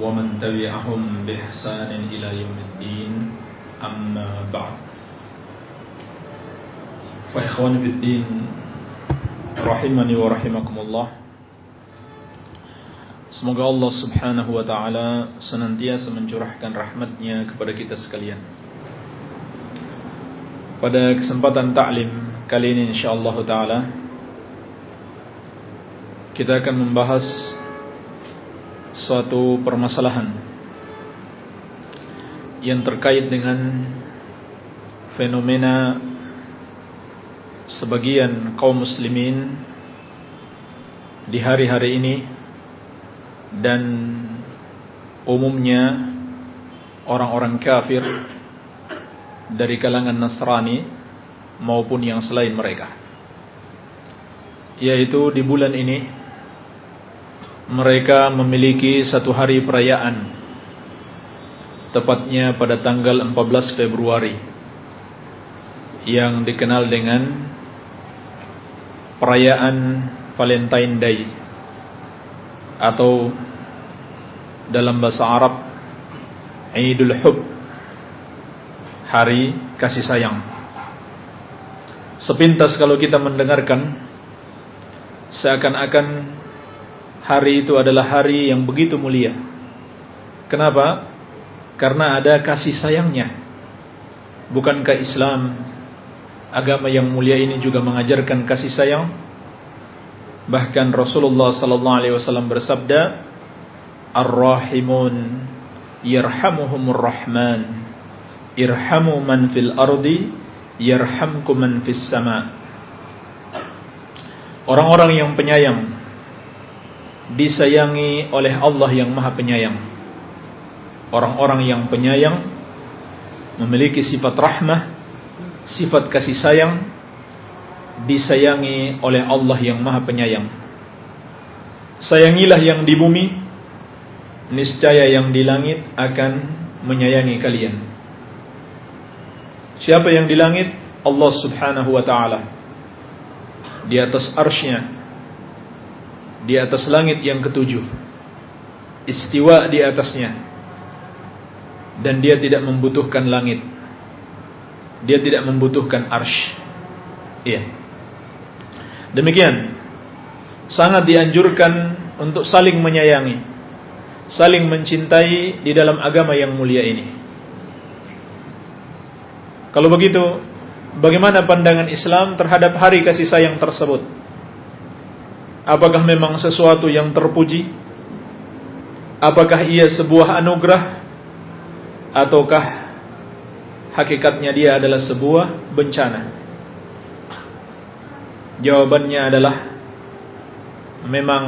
ومن تبعهم بإحسان إلى يوم الدين أما بعد فإخواني في الدين رحمني ورحمكم الله Semoga Allah subhanahu wa ta'ala senantiasa mencurahkan rahmatnya kepada kita sekalian Pada kesempatan ta'lim kali ini insyaAllah ta'ala Kita akan membahas suatu permasalahan Yang terkait dengan fenomena sebagian kaum muslimin di hari-hari ini dan umumnya orang-orang kafir dari kalangan Nasrani maupun yang selain mereka. Yaitu di bulan ini mereka memiliki satu hari perayaan. Tepatnya pada tanggal 14 Februari. Yang dikenal dengan perayaan Valentine Day. Atau dalam bahasa Arab Idul Hub. Hari kasih sayang. Sepintas kalau kita mendengarkan seakan-akan hari itu adalah hari yang begitu mulia kenapa? karena ada kasih sayangnya bukankah Islam agama yang mulia ini juga mengajarkan kasih sayang Bahkan Rasulullah sallallahu alaihi wasallam bersabda, "Ar-rahimun yarhamuhumur rahman. Irhamu man fil ardi yarhamkum man fis sama." Orang-orang yang penyayang disayangi oleh Allah yang Maha Penyayang. Orang-orang yang penyayang memiliki sifat rahmah, sifat kasih sayang disayangi oleh Allah yang maha penyayang Sayangilah yang di bumi Niscaya yang di langit akan menyayangi kalian Siapa yang di langit? Allah subhanahu wa ta'ala Di atas arsnya Di atas langit yang ketujuh. Istiwa di atasnya. Dan dia tidak membutuhkan langit. Dia tidak membutuhkan arsh. Iya. Demikian. Sangat dianjurkan untuk saling menyayangi. Saling mencintai di dalam agama yang mulia ini. Kalau begitu Bagaimana pandangan Islam terhadap hari kasih sayang tersebut Apakah memang sesuatu yang terpuji? Apakah ia sebuah anugerah? Ataukah Hakikatnya dia adalah sebuah bencana? Jawabannya adalah memang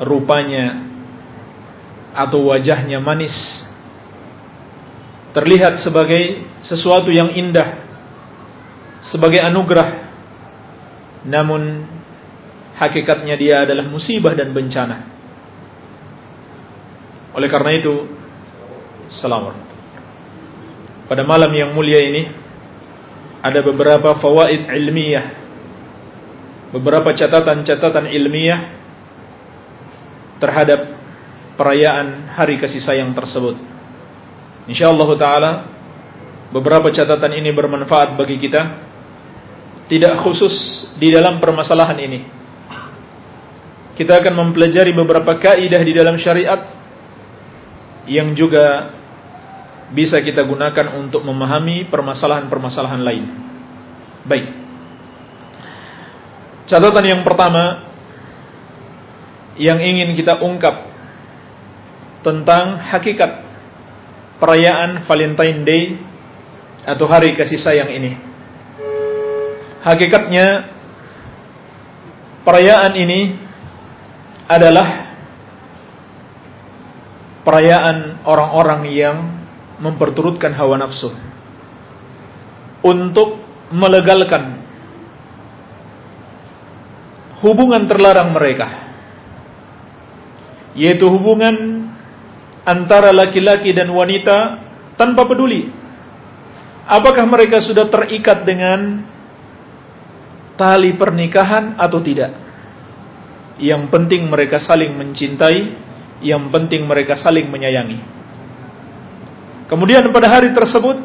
rupanya atau wajahnya manis. Terlihat sebagai sesuatu yang indah sebagai anugerah. Namun hakikatnya dia adalah musibah dan bencana oleh karena itu selamat pada malam yang mulia ini ada beberapa fawaid ilmiah beberapa catatan-catatan ilmiah terhadap perayaan hari kasih sayang tersebut. Insyaallah taala beberapa catatan ini bermanfaat bagi kita tidak khusus di dalam permasalahan ini. Kita akan mempelajari beberapa kaidah di dalam syariat yang juga bisa kita gunakan untuk memahami permasalahan-permasalahan lain. Baik. Catatan yang pertama yang ingin kita ungkap tentang hakikat perayaan Valentine Day atau hari kasih sayang ini. Hakikatnya perayaan ini adalah perayaan orang-orang yang memperturutkan hawa nafsu untuk melegalkan hubungan terlarang mereka yaitu hubungan antara laki-laki dan wanita tanpa peduli apakah mereka sudah terikat dengan tali pernikahan atau tidak yang penting mereka saling mencintai yang penting mereka saling menyayangi kemudian pada hari tersebut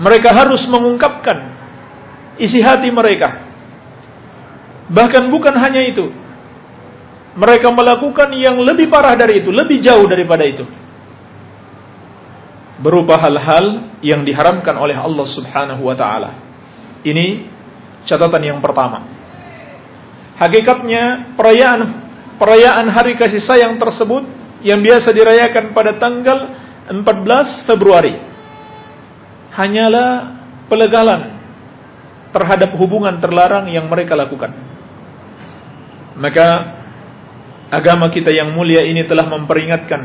mereka harus mengungkapkan isi hati mereka bahkan bukan hanya itu mereka melakukan yang lebih parah dari itu, lebih jauh daripada itu. Berupa hal-hal yang diharamkan oleh Allah Subhanahu wa taala. Ini catatan yang pertama. Hakikatnya perayaan perayaan hari kasih sayang tersebut yang biasa dirayakan pada tanggal 14 Februari hanyalah pelegalan terhadap hubungan terlarang yang mereka lakukan. Maka agama kita yang mulia ini telah memperingatkan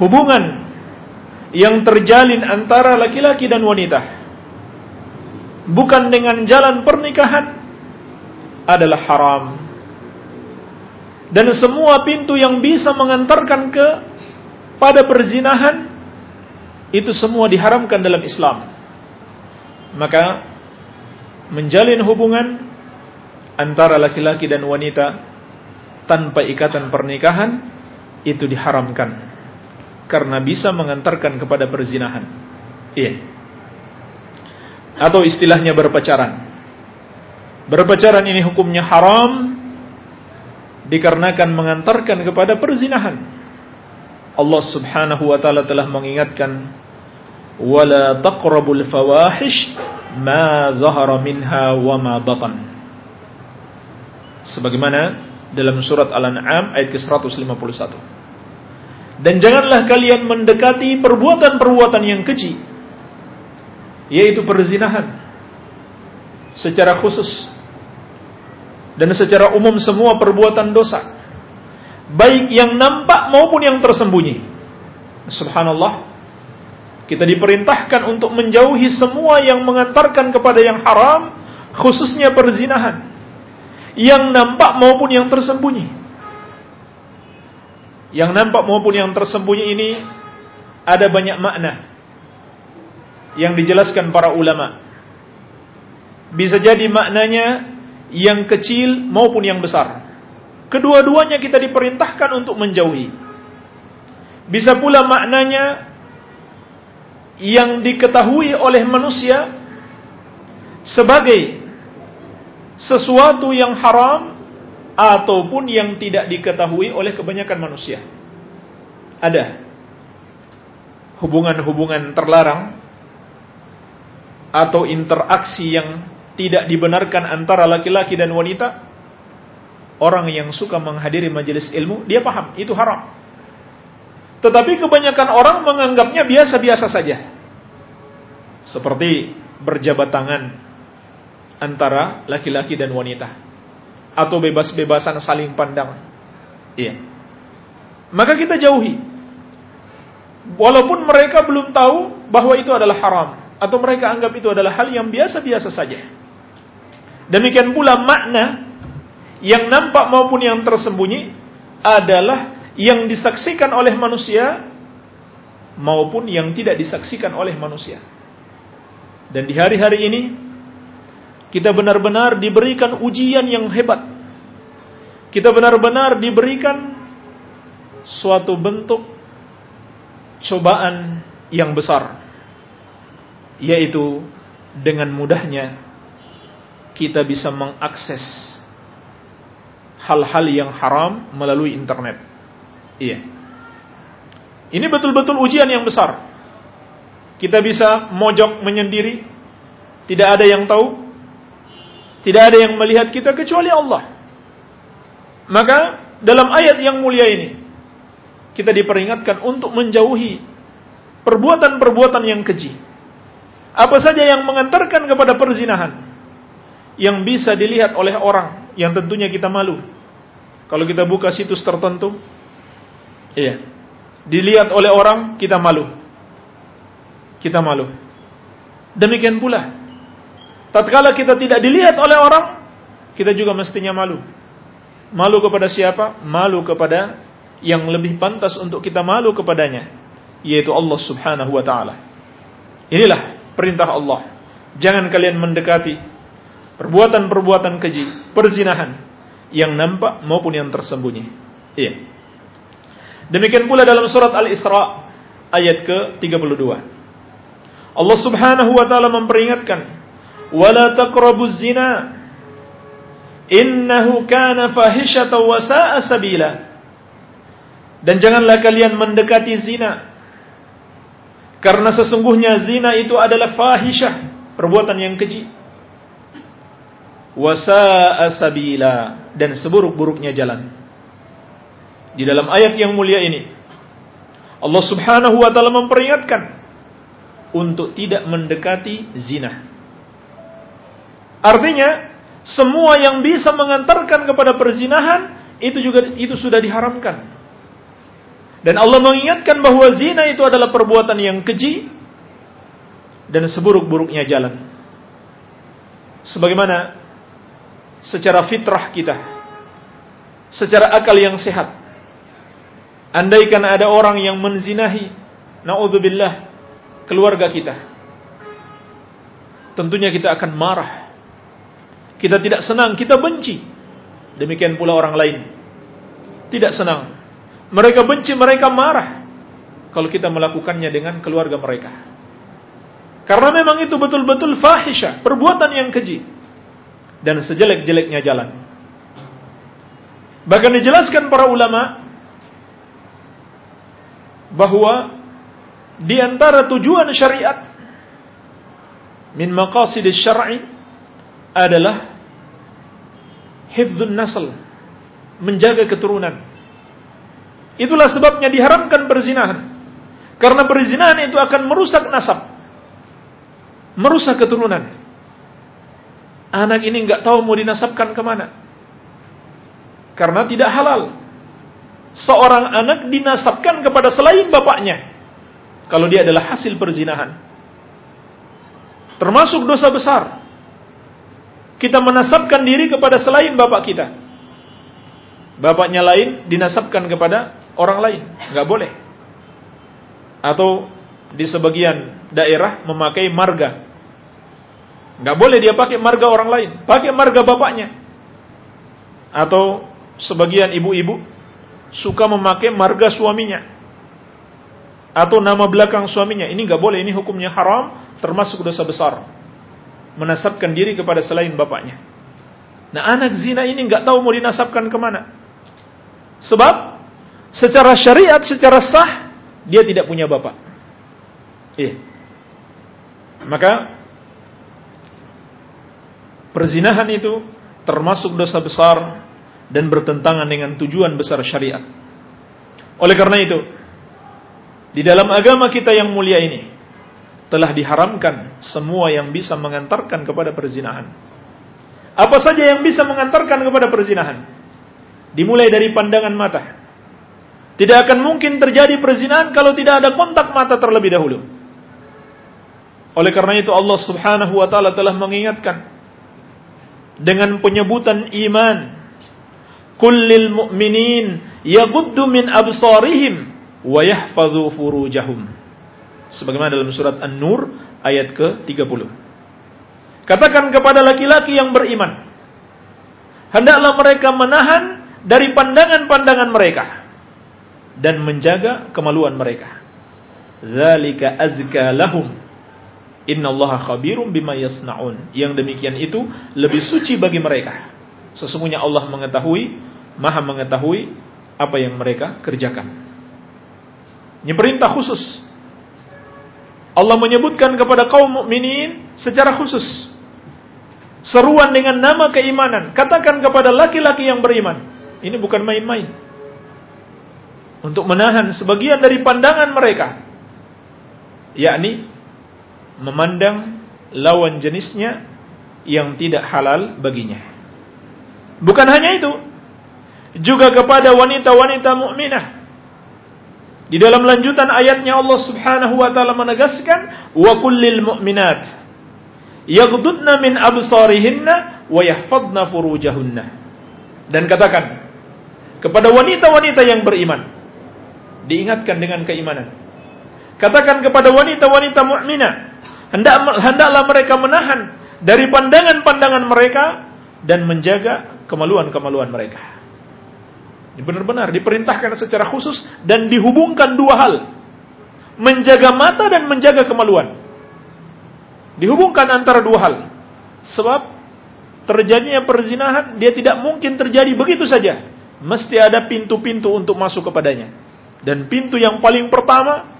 hubungan yang terjalin antara laki-laki dan wanita bukan dengan jalan pernikahan adalah haram dan semua pintu yang bisa mengantarkan ke pada perzinahan itu semua diharamkan dalam Islam maka menjalin hubungan antara laki-laki dan wanita tanpa ikatan pernikahan itu diharamkan karena bisa mengantarkan kepada perzinahan. Iya. Atau istilahnya berpacaran. Berpacaran ini hukumnya haram dikarenakan mengantarkan kepada perzinahan. Allah Subhanahu wa taala telah mengingatkan wala taqrabul fawahish ma dhahara minha wa ma batan. Sebagaimana dalam surat Al-An'am ayat ke-151. Dan janganlah kalian mendekati perbuatan-perbuatan yang keji yaitu perzinahan secara khusus dan secara umum semua perbuatan dosa baik yang nampak maupun yang tersembunyi. Subhanallah. Kita diperintahkan untuk menjauhi semua yang mengantarkan kepada yang haram, khususnya perzinahan yang nampak maupun yang tersembunyi. Yang nampak maupun yang tersembunyi ini ada banyak makna yang dijelaskan para ulama. Bisa jadi maknanya yang kecil maupun yang besar. Kedua-duanya kita diperintahkan untuk menjauhi. Bisa pula maknanya yang diketahui oleh manusia sebagai sesuatu yang haram ataupun yang tidak diketahui oleh kebanyakan manusia. Ada hubungan-hubungan terlarang atau interaksi yang tidak dibenarkan antara laki-laki dan wanita. Orang yang suka menghadiri majelis ilmu, dia paham itu haram. Tetapi kebanyakan orang menganggapnya biasa-biasa saja. Seperti berjabat tangan antara laki-laki dan wanita atau bebas-bebasan saling pandang. Iya. Maka kita jauhi. Walaupun mereka belum tahu bahwa itu adalah haram atau mereka anggap itu adalah hal yang biasa-biasa saja. Demikian pula makna yang nampak maupun yang tersembunyi adalah yang disaksikan oleh manusia maupun yang tidak disaksikan oleh manusia. Dan di hari-hari ini kita benar-benar diberikan ujian yang hebat. Kita benar-benar diberikan suatu bentuk cobaan yang besar. Yaitu dengan mudahnya kita bisa mengakses hal-hal yang haram melalui internet. Iya. Ini betul-betul ujian yang besar. Kita bisa mojok menyendiri, tidak ada yang tahu, tidak ada yang melihat kita kecuali Allah. Maka dalam ayat yang mulia ini kita diperingatkan untuk menjauhi perbuatan-perbuatan yang keji. Apa saja yang mengantarkan kepada perzinahan yang bisa dilihat oleh orang yang tentunya kita malu. Kalau kita buka situs tertentu, iya. dilihat oleh orang, kita malu. Kita malu. Demikian pula, tatkala kita tidak dilihat oleh orang, kita juga mestinya malu. Malu kepada siapa? Malu kepada yang lebih pantas untuk kita malu kepadanya, yaitu Allah Subhanahu wa taala. Inilah perintah Allah. Jangan kalian mendekati perbuatan-perbuatan keji, perzinahan yang nampak maupun yang tersembunyi. Iya. Demikian pula dalam surat Al-Isra ayat ke-32. Allah Subhanahu wa taala memperingatkan, "Wala taqrabuz zina innahu kana fahishatan wa sa'a sabila." Dan janganlah kalian mendekati zina. Karena sesungguhnya zina itu adalah fahisyah, perbuatan yang keji. Wasa'a sabila dan seburuk-buruknya jalan. Di dalam ayat yang mulia ini Allah Subhanahu wa taala memperingatkan untuk tidak mendekati zina. Artinya semua yang bisa mengantarkan kepada perzinahan itu juga itu sudah diharamkan. Dan Allah mengingatkan bahwa zina itu adalah perbuatan yang keji dan seburuk-buruknya jalan. Sebagaimana secara fitrah kita, secara akal yang sehat, Andaikan ada orang yang menzinahi, naudzubillah, keluarga kita. Tentunya kita akan marah. Kita tidak senang, kita benci. Demikian pula orang lain. Tidak senang. Mereka benci, mereka marah. Kalau kita melakukannya dengan keluarga mereka. Karena memang itu betul-betul fahisha, perbuatan yang keji. Dan sejelek-jeleknya jalan. Bahkan dijelaskan para ulama, bahwa di antara tujuan syariat min maqasid syar'i adalah hifdzun nasl, menjaga keturunan. Itulah sebabnya diharamkan perzinahan. Karena perzinahan itu akan merusak nasab. Merusak keturunan. Anak ini nggak tahu mau dinasabkan ke mana. Karena tidak halal seorang anak dinasabkan kepada selain bapaknya kalau dia adalah hasil perzinahan. Termasuk dosa besar. Kita menasabkan diri kepada selain bapak kita. Bapaknya lain dinasabkan kepada orang lain, nggak boleh. Atau di sebagian daerah memakai marga. Nggak boleh dia pakai marga orang lain, pakai marga bapaknya. Atau sebagian ibu-ibu suka memakai marga suaminya atau nama belakang suaminya. Ini nggak boleh, ini hukumnya haram, termasuk dosa besar. Menasabkan diri kepada selain bapaknya. Nah anak zina ini nggak tahu mau dinasabkan ke mana. Sebab secara syariat, secara sah dia tidak punya bapak. Iya. Maka perzinahan itu termasuk dosa besar dan bertentangan dengan tujuan besar syariat. Oleh karena itu, di dalam agama kita yang mulia ini telah diharamkan semua yang bisa mengantarkan kepada perzinahan. Apa saja yang bisa mengantarkan kepada perzinahan? Dimulai dari pandangan mata. Tidak akan mungkin terjadi perzinahan kalau tidak ada kontak mata terlebih dahulu. Oleh karena itu Allah Subhanahu wa taala telah mengingatkan dengan penyebutan iman kullil mu'minin yaghuddu min absarihim wa yahfazu furujahum. Sebagaimana dalam surat An-Nur ayat ke-30. Katakan kepada laki-laki yang beriman, hendaklah mereka menahan dari pandangan-pandangan mereka dan menjaga kemaluan mereka. Zalika azka lahum. Innallaha khabirum bima yasnaun. Yang demikian itu lebih suci bagi mereka. Sesungguhnya Allah mengetahui maha mengetahui apa yang mereka kerjakan. Ini perintah khusus. Allah menyebutkan kepada kaum mukminin secara khusus. Seruan dengan nama keimanan. Katakan kepada laki-laki yang beriman. Ini bukan main-main. Untuk menahan sebagian dari pandangan mereka. Yakni memandang lawan jenisnya yang tidak halal baginya. Bukan hanya itu, juga kepada wanita-wanita mukminah Di dalam lanjutan ayatnya Allah Subhanahu wa taala menegaskan wa kullil mu'minat yaghdudna min absarihinna wa yahfadna furujahunna. Dan katakan kepada wanita-wanita yang beriman diingatkan dengan keimanan. Katakan kepada wanita-wanita mukminah hendak hendaklah mereka menahan dari pandangan-pandangan mereka dan menjaga kemaluan-kemaluan mereka. Benar-benar diperintahkan secara khusus dan dihubungkan dua hal. Menjaga mata dan menjaga kemaluan. Dihubungkan antara dua hal. Sebab terjadinya perzinahan dia tidak mungkin terjadi begitu saja. Mesti ada pintu-pintu untuk masuk kepadanya. Dan pintu yang paling pertama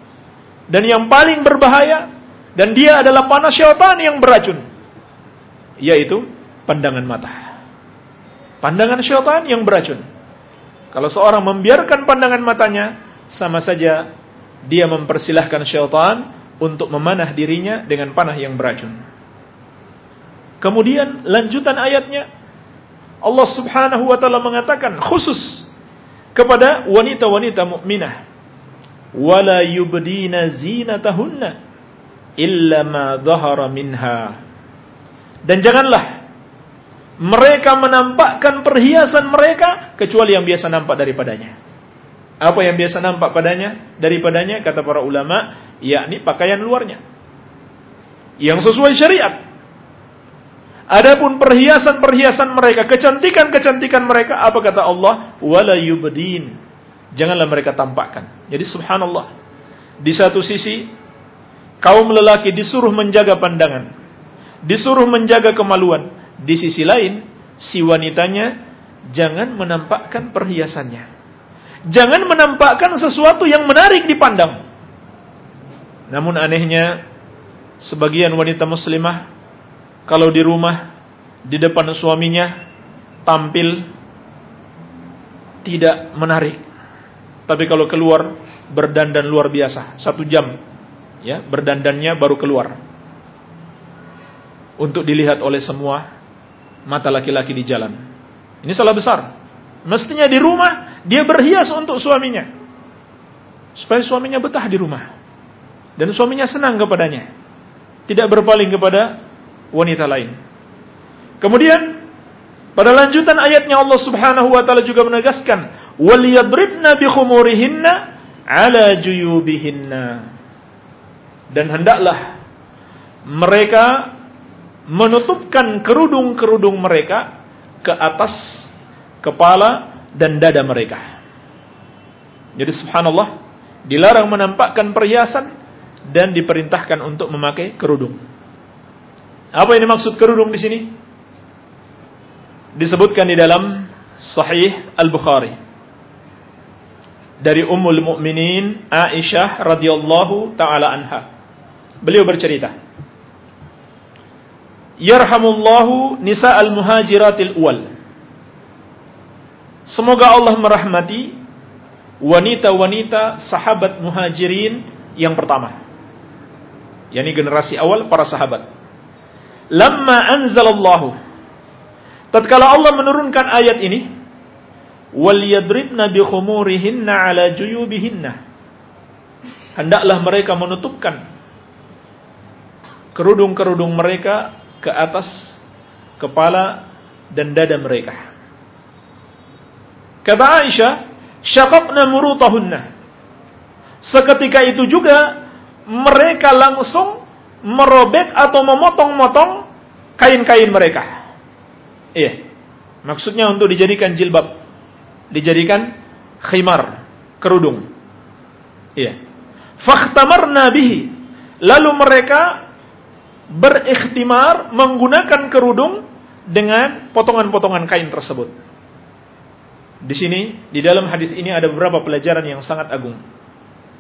dan yang paling berbahaya dan dia adalah panas syaitan yang beracun. Yaitu pandangan mata. Pandangan syaitan yang beracun. Kalau seorang membiarkan pandangan matanya, sama saja dia mempersilahkan syaitan untuk memanah dirinya dengan panah yang beracun. Kemudian lanjutan ayatnya Allah Subhanahu wa taala mengatakan khusus kepada wanita-wanita mukminah wala yubdina zinatahunna illa ma dhahara minha dan janganlah mereka menampakkan perhiasan mereka kecuali yang biasa nampak daripadanya. Apa yang biasa nampak padanya? Daripadanya kata para ulama, yakni pakaian luarnya. Yang sesuai syariat. Adapun perhiasan-perhiasan mereka, kecantikan-kecantikan mereka, apa kata Allah? Wala yubdin. Janganlah mereka tampakkan. Jadi subhanallah. Di satu sisi, kaum lelaki disuruh menjaga pandangan. Disuruh menjaga kemaluan di sisi lain, si wanitanya jangan menampakkan perhiasannya. Jangan menampakkan sesuatu yang menarik dipandang. Namun anehnya, sebagian wanita muslimah kalau di rumah di depan suaminya tampil tidak menarik. Tapi kalau keluar berdandan luar biasa, satu jam ya berdandannya baru keluar untuk dilihat oleh semua mata laki-laki di jalan. Ini salah besar. Mestinya di rumah dia berhias untuk suaminya. Supaya suaminya betah di rumah. Dan suaminya senang kepadanya. Tidak berpaling kepada wanita lain. Kemudian pada lanjutan ayatnya Allah Subhanahu wa taala juga menegaskan, "Waliyadribna bi khumurihinna 'ala juyubihinna." Dan hendaklah mereka menutupkan kerudung-kerudung mereka ke atas kepala dan dada mereka. Jadi subhanallah, dilarang menampakkan perhiasan dan diperintahkan untuk memakai kerudung. Apa ini maksud kerudung di sini? Disebutkan di dalam Sahih Al-Bukhari dari Ummul Mukminin Aisyah radhiyallahu taala anha. Beliau bercerita, yarhamullahu nisa al-muhajiratil uwal. Semoga Allah merahmati wanita-wanita sahabat muhajirin yang pertama. yakni generasi awal para sahabat. Lamma anzalallahu tatkala Allah menurunkan ayat ini wal yadribna bi khumurihinna ala juyubihinna hendaklah mereka menutupkan kerudung-kerudung mereka ke atas kepala dan dada mereka. Kata Aisyah, syaqaqna murutahunna. Seketika itu juga mereka langsung merobek atau memotong-motong kain-kain mereka. Iya. Maksudnya untuk dijadikan jilbab. Dijadikan khimar, kerudung. Iya. Fakhtamarna bihi. Lalu mereka berikhtimar menggunakan kerudung dengan potongan-potongan kain tersebut. Di sini di dalam hadis ini ada beberapa pelajaran yang sangat agung.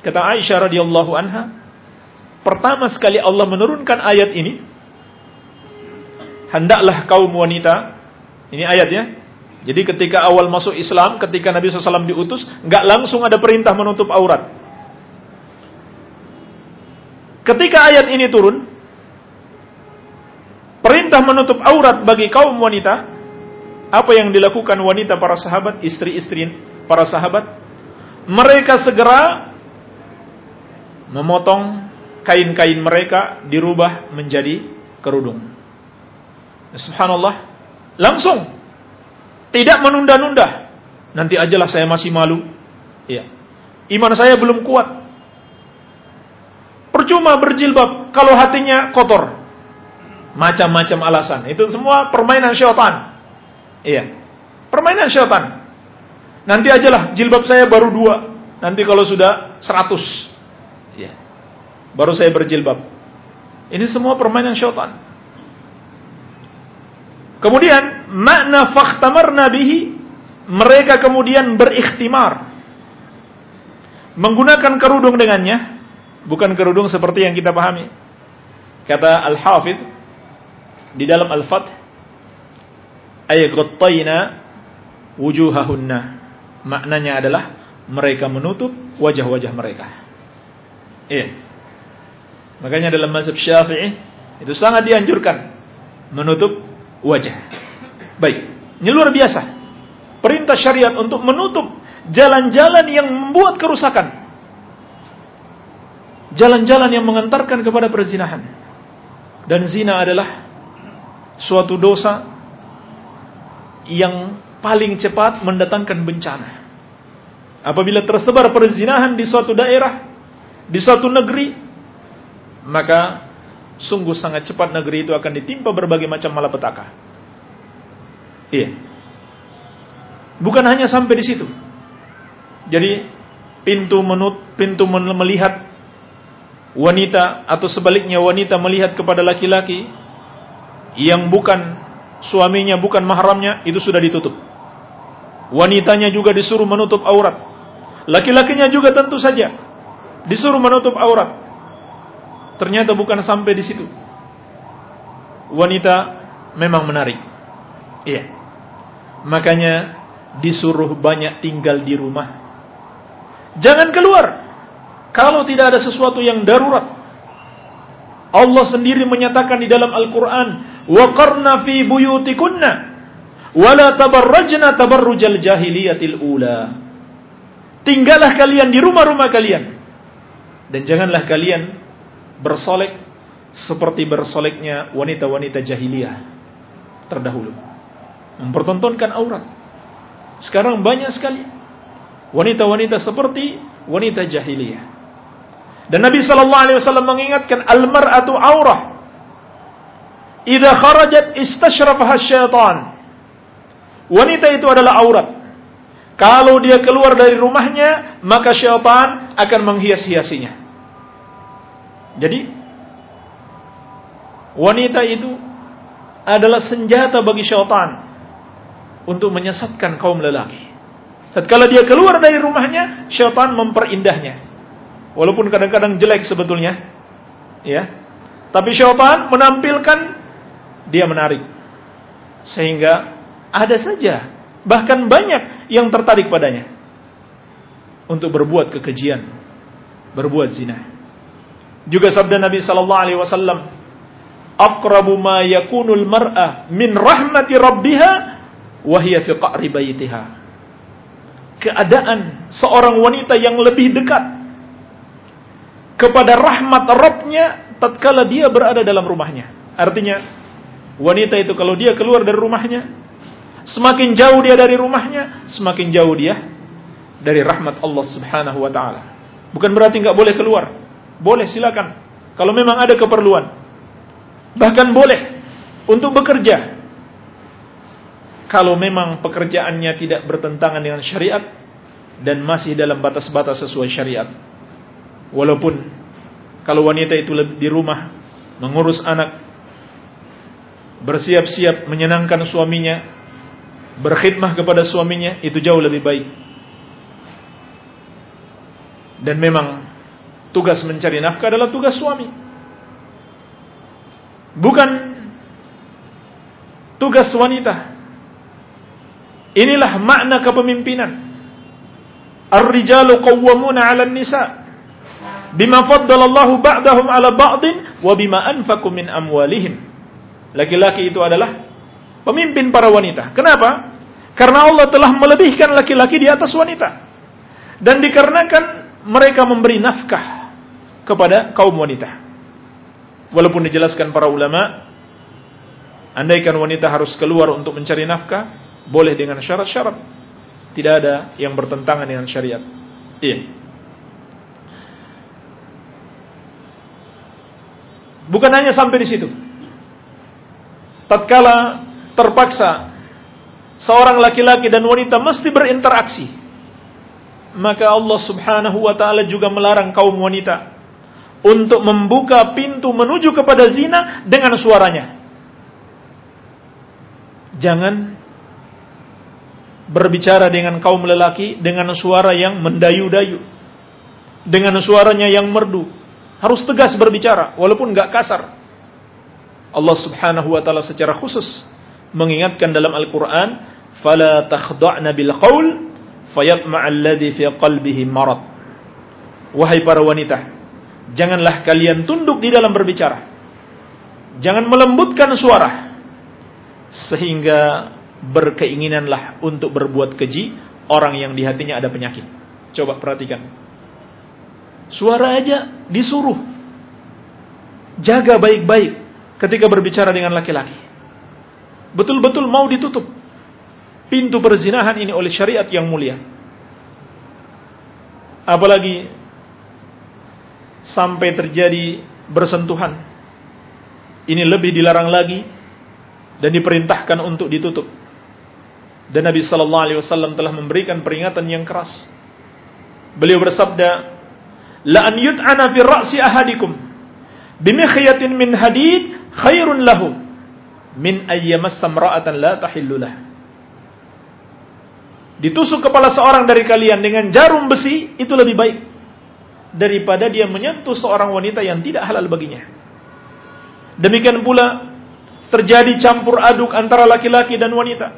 Kata Aisyah radhiyallahu anha, pertama sekali Allah menurunkan ayat ini, hendaklah kaum wanita, ini ayatnya. Jadi ketika awal masuk Islam, ketika Nabi SAW diutus, nggak langsung ada perintah menutup aurat. Ketika ayat ini turun, perintah menutup aurat bagi kaum wanita, apa yang dilakukan wanita para sahabat, istri-istri para sahabat? Mereka segera memotong kain-kain mereka dirubah menjadi kerudung. Subhanallah, langsung tidak menunda-nunda. Nanti ajalah saya masih malu. Ya. Iman saya belum kuat. Percuma berjilbab kalau hatinya kotor. Macam-macam alasan. Itu semua permainan syaitan. Iya. Permainan syaitan. Nanti ajalah jilbab saya baru dua. Nanti kalau sudah seratus. Iya. Baru saya berjilbab. Ini semua permainan syaitan. Kemudian makna fakhtamarna bihi mereka kemudian berikhtimar menggunakan kerudung dengannya bukan kerudung seperti yang kita pahami. Kata Al-Hafidh di dalam Al-Fath ay ghattayna wujuhahunna. Maknanya adalah mereka menutup wajah-wajah mereka. Iya. Makanya dalam mazhab Syafi'i itu sangat dianjurkan menutup wajah. Baik, ini luar biasa. Perintah syariat untuk menutup jalan-jalan yang membuat kerusakan jalan-jalan yang mengantarkan kepada perzinahan. Dan zina adalah suatu dosa yang paling cepat mendatangkan bencana. Apabila tersebar perzinahan di suatu daerah, di suatu negeri, maka sungguh sangat cepat negeri itu akan ditimpa berbagai macam malapetaka. Iya. Bukan hanya sampai di situ. Jadi pintu menut, pintu melihat wanita atau sebaliknya wanita melihat kepada laki-laki yang bukan suaminya, bukan mahramnya, itu sudah ditutup. Wanitanya juga disuruh menutup aurat. Laki-lakinya juga tentu saja disuruh menutup aurat. Ternyata bukan sampai di situ. Wanita memang menarik. Iya. Makanya disuruh banyak tinggal di rumah. Jangan keluar. Kalau tidak ada sesuatu yang darurat. Allah sendiri menyatakan di dalam Al-Quran. وَقَرْنَ فِي بُيُوتِكُنَّ وَلَا تَبَرَّجْنَا تَبَرُّجَ الْجَاهِلِيَةِ الْأُولَى Tinggallah kalian di rumah-rumah kalian. Dan janganlah kalian bersolek seperti bersoleknya wanita-wanita jahiliyah terdahulu. Mempertontonkan aurat. Sekarang banyak sekali wanita-wanita seperti wanita jahiliyah. Dan Nabi sallallahu alaihi wasallam mengingatkan al-mar'atu aurah. Idza kharajat istashrafaha syaitan. Wanita itu adalah aurat. Kalau dia keluar dari rumahnya, maka syaitan akan menghias-hiasinya. Jadi wanita itu adalah senjata bagi syaitan untuk menyesatkan kaum lelaki. Tatkala dia keluar dari rumahnya, syaitan memperindahnya. Walaupun kadang-kadang jelek sebetulnya. Ya. Tapi syaitan menampilkan dia menarik. Sehingga ada saja bahkan banyak yang tertarik padanya untuk berbuat kekejian, berbuat zina. Juga sabda Nabi sallallahu alaihi wasallam, "Aqrabu ma yakunul mar'a min rahmati rabbiha wa fi qa'ri baytiha." Keadaan seorang wanita yang lebih dekat kepada rahmat Rabbnya tatkala dia berada dalam rumahnya. Artinya, wanita itu kalau dia keluar dari rumahnya, semakin jauh dia dari rumahnya, semakin jauh dia dari rahmat Allah Subhanahu wa taala. Bukan berarti nggak boleh keluar. Boleh silakan. Kalau memang ada keperluan. Bahkan boleh untuk bekerja. Kalau memang pekerjaannya tidak bertentangan dengan syariat dan masih dalam batas-batas sesuai syariat. Walaupun kalau wanita itu di rumah mengurus anak, bersiap-siap menyenangkan suaminya, berkhidmah kepada suaminya, itu jauh lebih baik. Dan memang tugas mencari nafkah adalah tugas suami. Bukan tugas wanita. Inilah makna kepemimpinan. Ar-rijalu qawwamuna 'alan nisa' bima faddalallahu ba'dahum ala ba'din wa bima anfaqu min amwalihim. Laki-laki itu adalah pemimpin para wanita. Kenapa? Karena Allah telah melebihkan laki-laki di atas wanita. Dan dikarenakan mereka memberi nafkah kepada kaum wanita. Walaupun dijelaskan para ulama, andaikan wanita harus keluar untuk mencari nafkah, boleh dengan syarat-syarat. Tidak ada yang bertentangan dengan syariat. Iya. Bukan hanya sampai di situ. Tatkala terpaksa seorang laki-laki dan wanita mesti berinteraksi, maka Allah Subhanahu wa taala juga melarang kaum wanita untuk membuka pintu menuju kepada zina dengan suaranya. Jangan berbicara dengan kaum lelaki dengan suara yang mendayu-dayu. Dengan suaranya yang merdu. Harus tegas berbicara walaupun nggak kasar. Allah Subhanahu wa taala secara khusus mengingatkan dalam Al-Qur'an, "Fala takhda'na bil qaul fayatma'a alladhi fi qalbihi marad." Wahai para wanita, Janganlah kalian tunduk di dalam berbicara. Jangan melembutkan suara. Sehingga berkeinginanlah untuk berbuat keji orang yang di hatinya ada penyakit. Coba perhatikan. Suara aja disuruh. Jaga baik-baik ketika berbicara dengan laki-laki. Betul-betul mau ditutup pintu perzinahan ini oleh syariat yang mulia. Apalagi sampai terjadi bersentuhan. Ini lebih dilarang lagi dan diperintahkan untuk ditutup. Dan Nabi sallallahu alaihi wasallam telah memberikan peringatan yang keras. Beliau bersabda, "La an yut'ana fi ra'si ahadikum bimikhyatin min hadid khairun lahu min ayyamassa imra'atan la tahillu Ditusuk kepala seorang dari kalian dengan jarum besi itu lebih baik daripada dia menyentuh seorang wanita yang tidak halal baginya. Demikian pula terjadi campur aduk antara laki-laki dan wanita.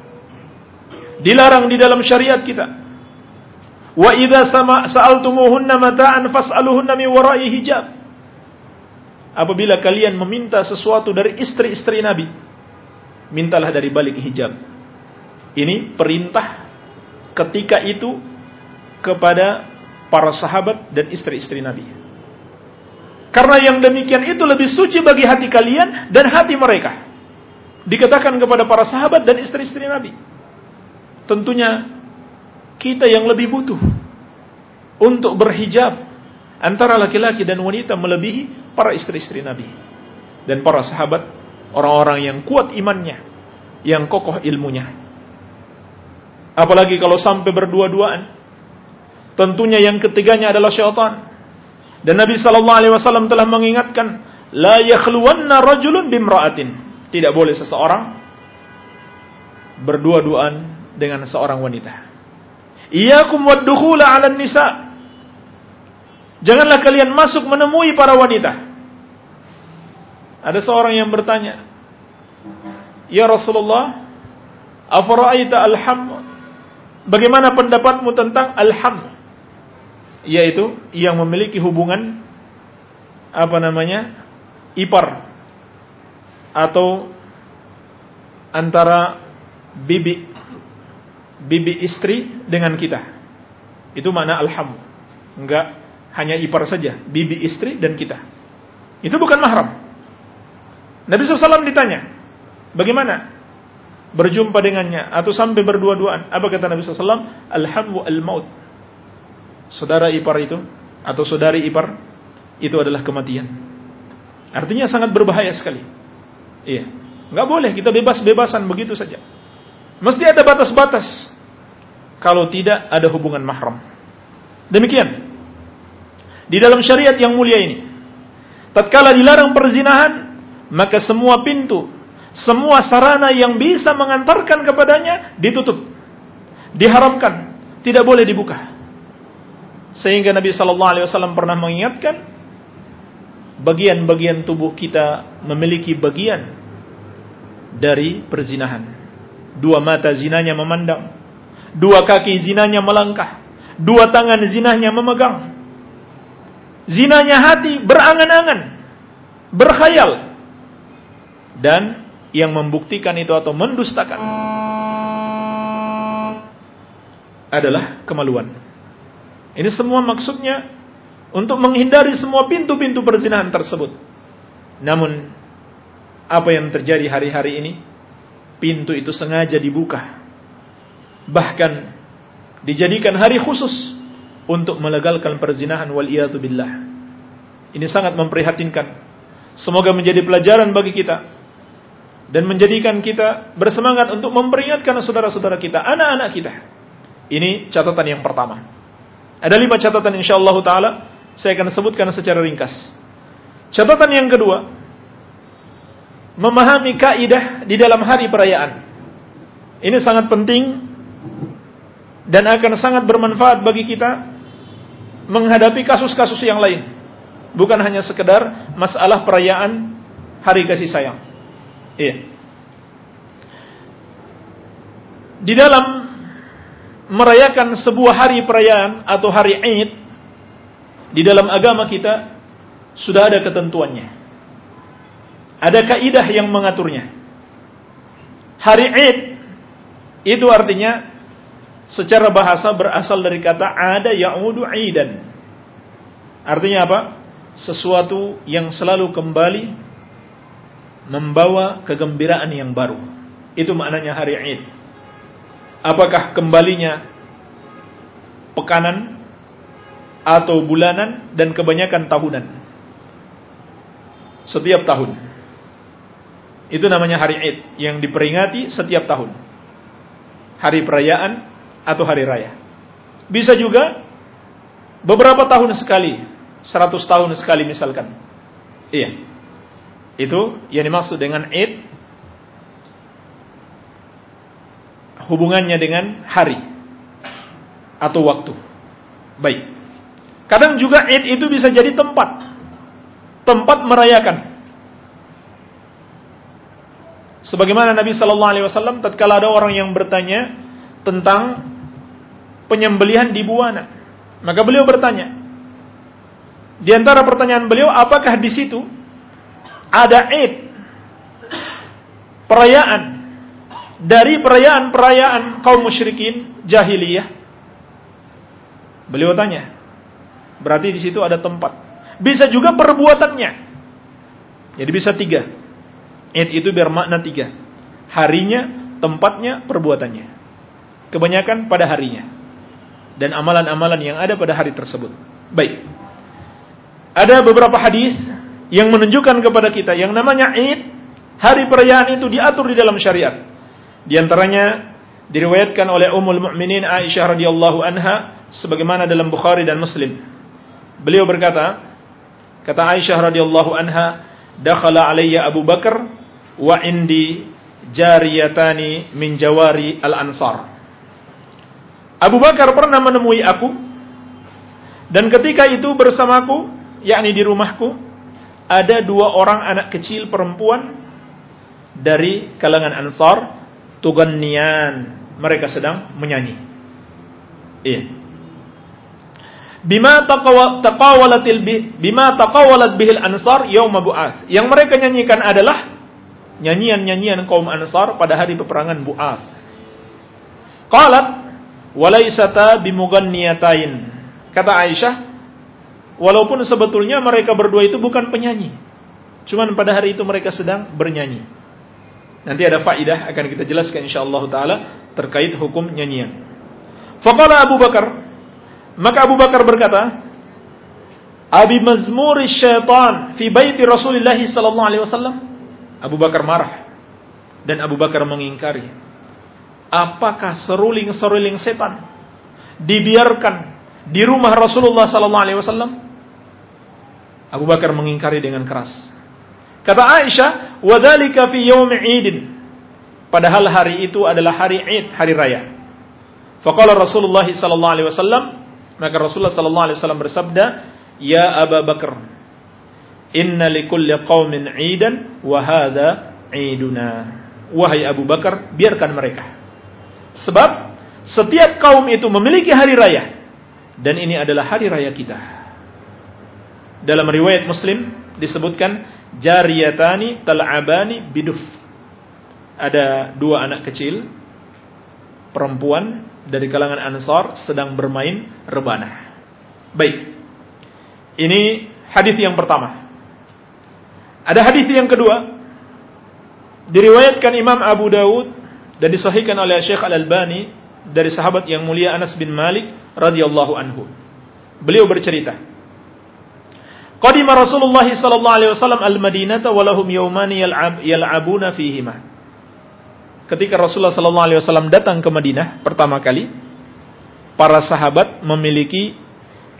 Dilarang di dalam syariat kita. Wa idza sa'altumuhunna mata'an fas'aluhunna min wara'i hijab. Apabila kalian meminta sesuatu dari istri-istri Nabi, mintalah dari balik hijab. Ini perintah ketika itu kepada para sahabat dan istri-istri Nabi. Karena yang demikian itu lebih suci bagi hati kalian dan hati mereka. Dikatakan kepada para sahabat dan istri-istri Nabi. Tentunya kita yang lebih butuh untuk berhijab antara laki-laki dan wanita melebihi para istri-istri Nabi dan para sahabat orang-orang yang kuat imannya, yang kokoh ilmunya. Apalagi kalau sampai berdua-duaan Tentunya yang ketiganya adalah syaitan. Dan Nabi sallallahu alaihi wasallam telah mengingatkan, la yakhluwanna rajulun bimra'atin. Tidak boleh seseorang berdua-duaan dengan seorang wanita. Iyyakum waddukhula 'alan nisa. Janganlah kalian masuk menemui para wanita. Ada seorang yang bertanya, "Ya Rasulullah, afara'aita alham? Bagaimana pendapatmu tentang alham?" yaitu yang memiliki hubungan apa namanya ipar atau antara bibi bibi istri dengan kita itu mana alham enggak hanya ipar saja bibi istri dan kita itu bukan mahram Nabi SAW ditanya bagaimana berjumpa dengannya atau sampai berdua-duaan apa kata Nabi SAW alhamu al-maut saudara ipar itu atau saudari ipar itu adalah kematian. Artinya sangat berbahaya sekali. Iya. Nggak boleh kita bebas-bebasan begitu saja. Mesti ada batas-batas. Kalau tidak ada hubungan mahram. Demikian. Di dalam syariat yang mulia ini. Tatkala dilarang perzinahan, maka semua pintu, semua sarana yang bisa mengantarkan kepadanya ditutup. Diharamkan, tidak boleh dibuka. Sehingga Nabi Shallallahu Alaihi Wasallam pernah mengingatkan bagian-bagian tubuh kita memiliki bagian dari perzinahan. Dua mata zinanya memandang, dua kaki zinanya melangkah, dua tangan zinanya memegang. Zinanya hati berangan-angan, berkhayal. Dan yang membuktikan itu atau mendustakan adalah kemaluan. Ini semua maksudnya untuk menghindari semua pintu-pintu perzinahan tersebut. Namun apa yang terjadi hari-hari ini? Pintu itu sengaja dibuka. Bahkan dijadikan hari khusus untuk melegalkan perzinahan wal billah. Ini sangat memprihatinkan. Semoga menjadi pelajaran bagi kita dan menjadikan kita bersemangat untuk memperingatkan saudara-saudara kita, anak-anak kita. Ini catatan yang pertama. Ada lima catatan insyaallah taala saya akan sebutkan secara ringkas. Catatan yang kedua, memahami kaidah di dalam hari perayaan. Ini sangat penting dan akan sangat bermanfaat bagi kita menghadapi kasus-kasus yang lain. Bukan hanya sekedar masalah perayaan hari kasih sayang. Iya. Di dalam merayakan sebuah hari perayaan atau hari Id di dalam agama kita sudah ada ketentuannya. Ada kaidah yang mengaturnya. Hari Id itu artinya secara bahasa berasal dari kata ada ya'udu aidan. Artinya apa? Sesuatu yang selalu kembali membawa kegembiraan yang baru. Itu maknanya hari Id. Apakah kembalinya pekanan atau bulanan dan kebanyakan tahunan. Setiap tahun. Itu namanya hari Id yang diperingati setiap tahun. Hari perayaan atau hari raya. Bisa juga beberapa tahun sekali, 100 tahun sekali misalkan. Iya. Itu yang dimaksud dengan Id hubungannya dengan hari atau waktu. Baik. Kadang juga Id itu bisa jadi tempat. Tempat merayakan. Sebagaimana Nabi Shallallahu Alaihi Wasallam tatkala ada orang yang bertanya tentang penyembelihan di buana, maka beliau bertanya. Di antara pertanyaan beliau, apakah di situ ada Id perayaan dari perayaan-perayaan kaum musyrikin jahiliyah? Beliau tanya, Berarti di situ ada tempat. Bisa juga perbuatannya. Jadi bisa tiga. Id itu bermakna tiga. Harinya, tempatnya, perbuatannya. Kebanyakan pada harinya. Dan amalan-amalan yang ada pada hari tersebut. Baik. Ada beberapa hadis yang menunjukkan kepada kita yang namanya Id, hari perayaan itu diatur di dalam syariat. Di antaranya diriwayatkan oleh Ummul Mukminin Aisyah radhiyallahu anha sebagaimana dalam Bukhari dan Muslim. Beliau berkata, kata Aisyah radhiyallahu anha, "Dakhala alayya Abu Bakar wa indi jariyatani min jawari al-Ansar." Abu Bakar pernah menemui aku dan ketika itu bersamaku, yakni di rumahku, ada dua orang anak kecil perempuan dari kalangan Ansar, tugannian. Mereka sedang menyanyi. Iya bima taqawalatil bima taqawalat bihil ansar yaum bu'ats. Yang mereka nyanyikan adalah nyanyian-nyanyian kaum Ansar pada hari peperangan Bu'ats. Qalat walaisata bimughanniyatain. Kata Aisyah, walaupun sebetulnya mereka berdua itu bukan penyanyi. Cuman pada hari itu mereka sedang bernyanyi. Nanti ada faidah akan kita jelaskan insyaallah taala terkait hukum nyanyian. Faqala Abu Bakar maka Abu Bakar berkata, Abi mazmuri syaitan fi baiti Rasulullah sallallahu alaihi wasallam. Abu Bakar marah dan Abu Bakar mengingkari. Apakah seruling-seruling setan dibiarkan di rumah Rasulullah sallallahu alaihi wasallam? Abu Bakar mengingkari dengan keras. Kata Aisyah, "Wadzalika fi yaumi 'idin." Padahal hari itu adalah hari Id, hari raya. Faqala Rasulullah sallallahu alaihi wasallam, maka Rasulullah sallallahu alaihi wasallam bersabda, "Ya Abu Bakar, inna likulli qaumin 'idan wa hadha 'iduna." Wahai Abu Bakar, biarkan mereka. Sebab setiap kaum itu memiliki hari raya dan ini adalah hari raya kita. Dalam riwayat Muslim disebutkan jariyatani tal'abani biduf. Ada dua anak kecil perempuan dari kalangan Ansar sedang bermain rebana. Baik. Ini hadis yang pertama. Ada hadis yang kedua. Diriwayatkan Imam Abu Dawud dan disahihkan oleh Syekh Al-Albani dari sahabat yang mulia Anas bin Malik radhiyallahu anhu. Beliau bercerita, Qadima Rasulullah sallallahu alaihi wasallam al-Madinata wa lahum yawmani yal'abuna fihima. Ketika Rasulullah sallallahu alaihi wasallam datang ke Madinah pertama kali, para sahabat memiliki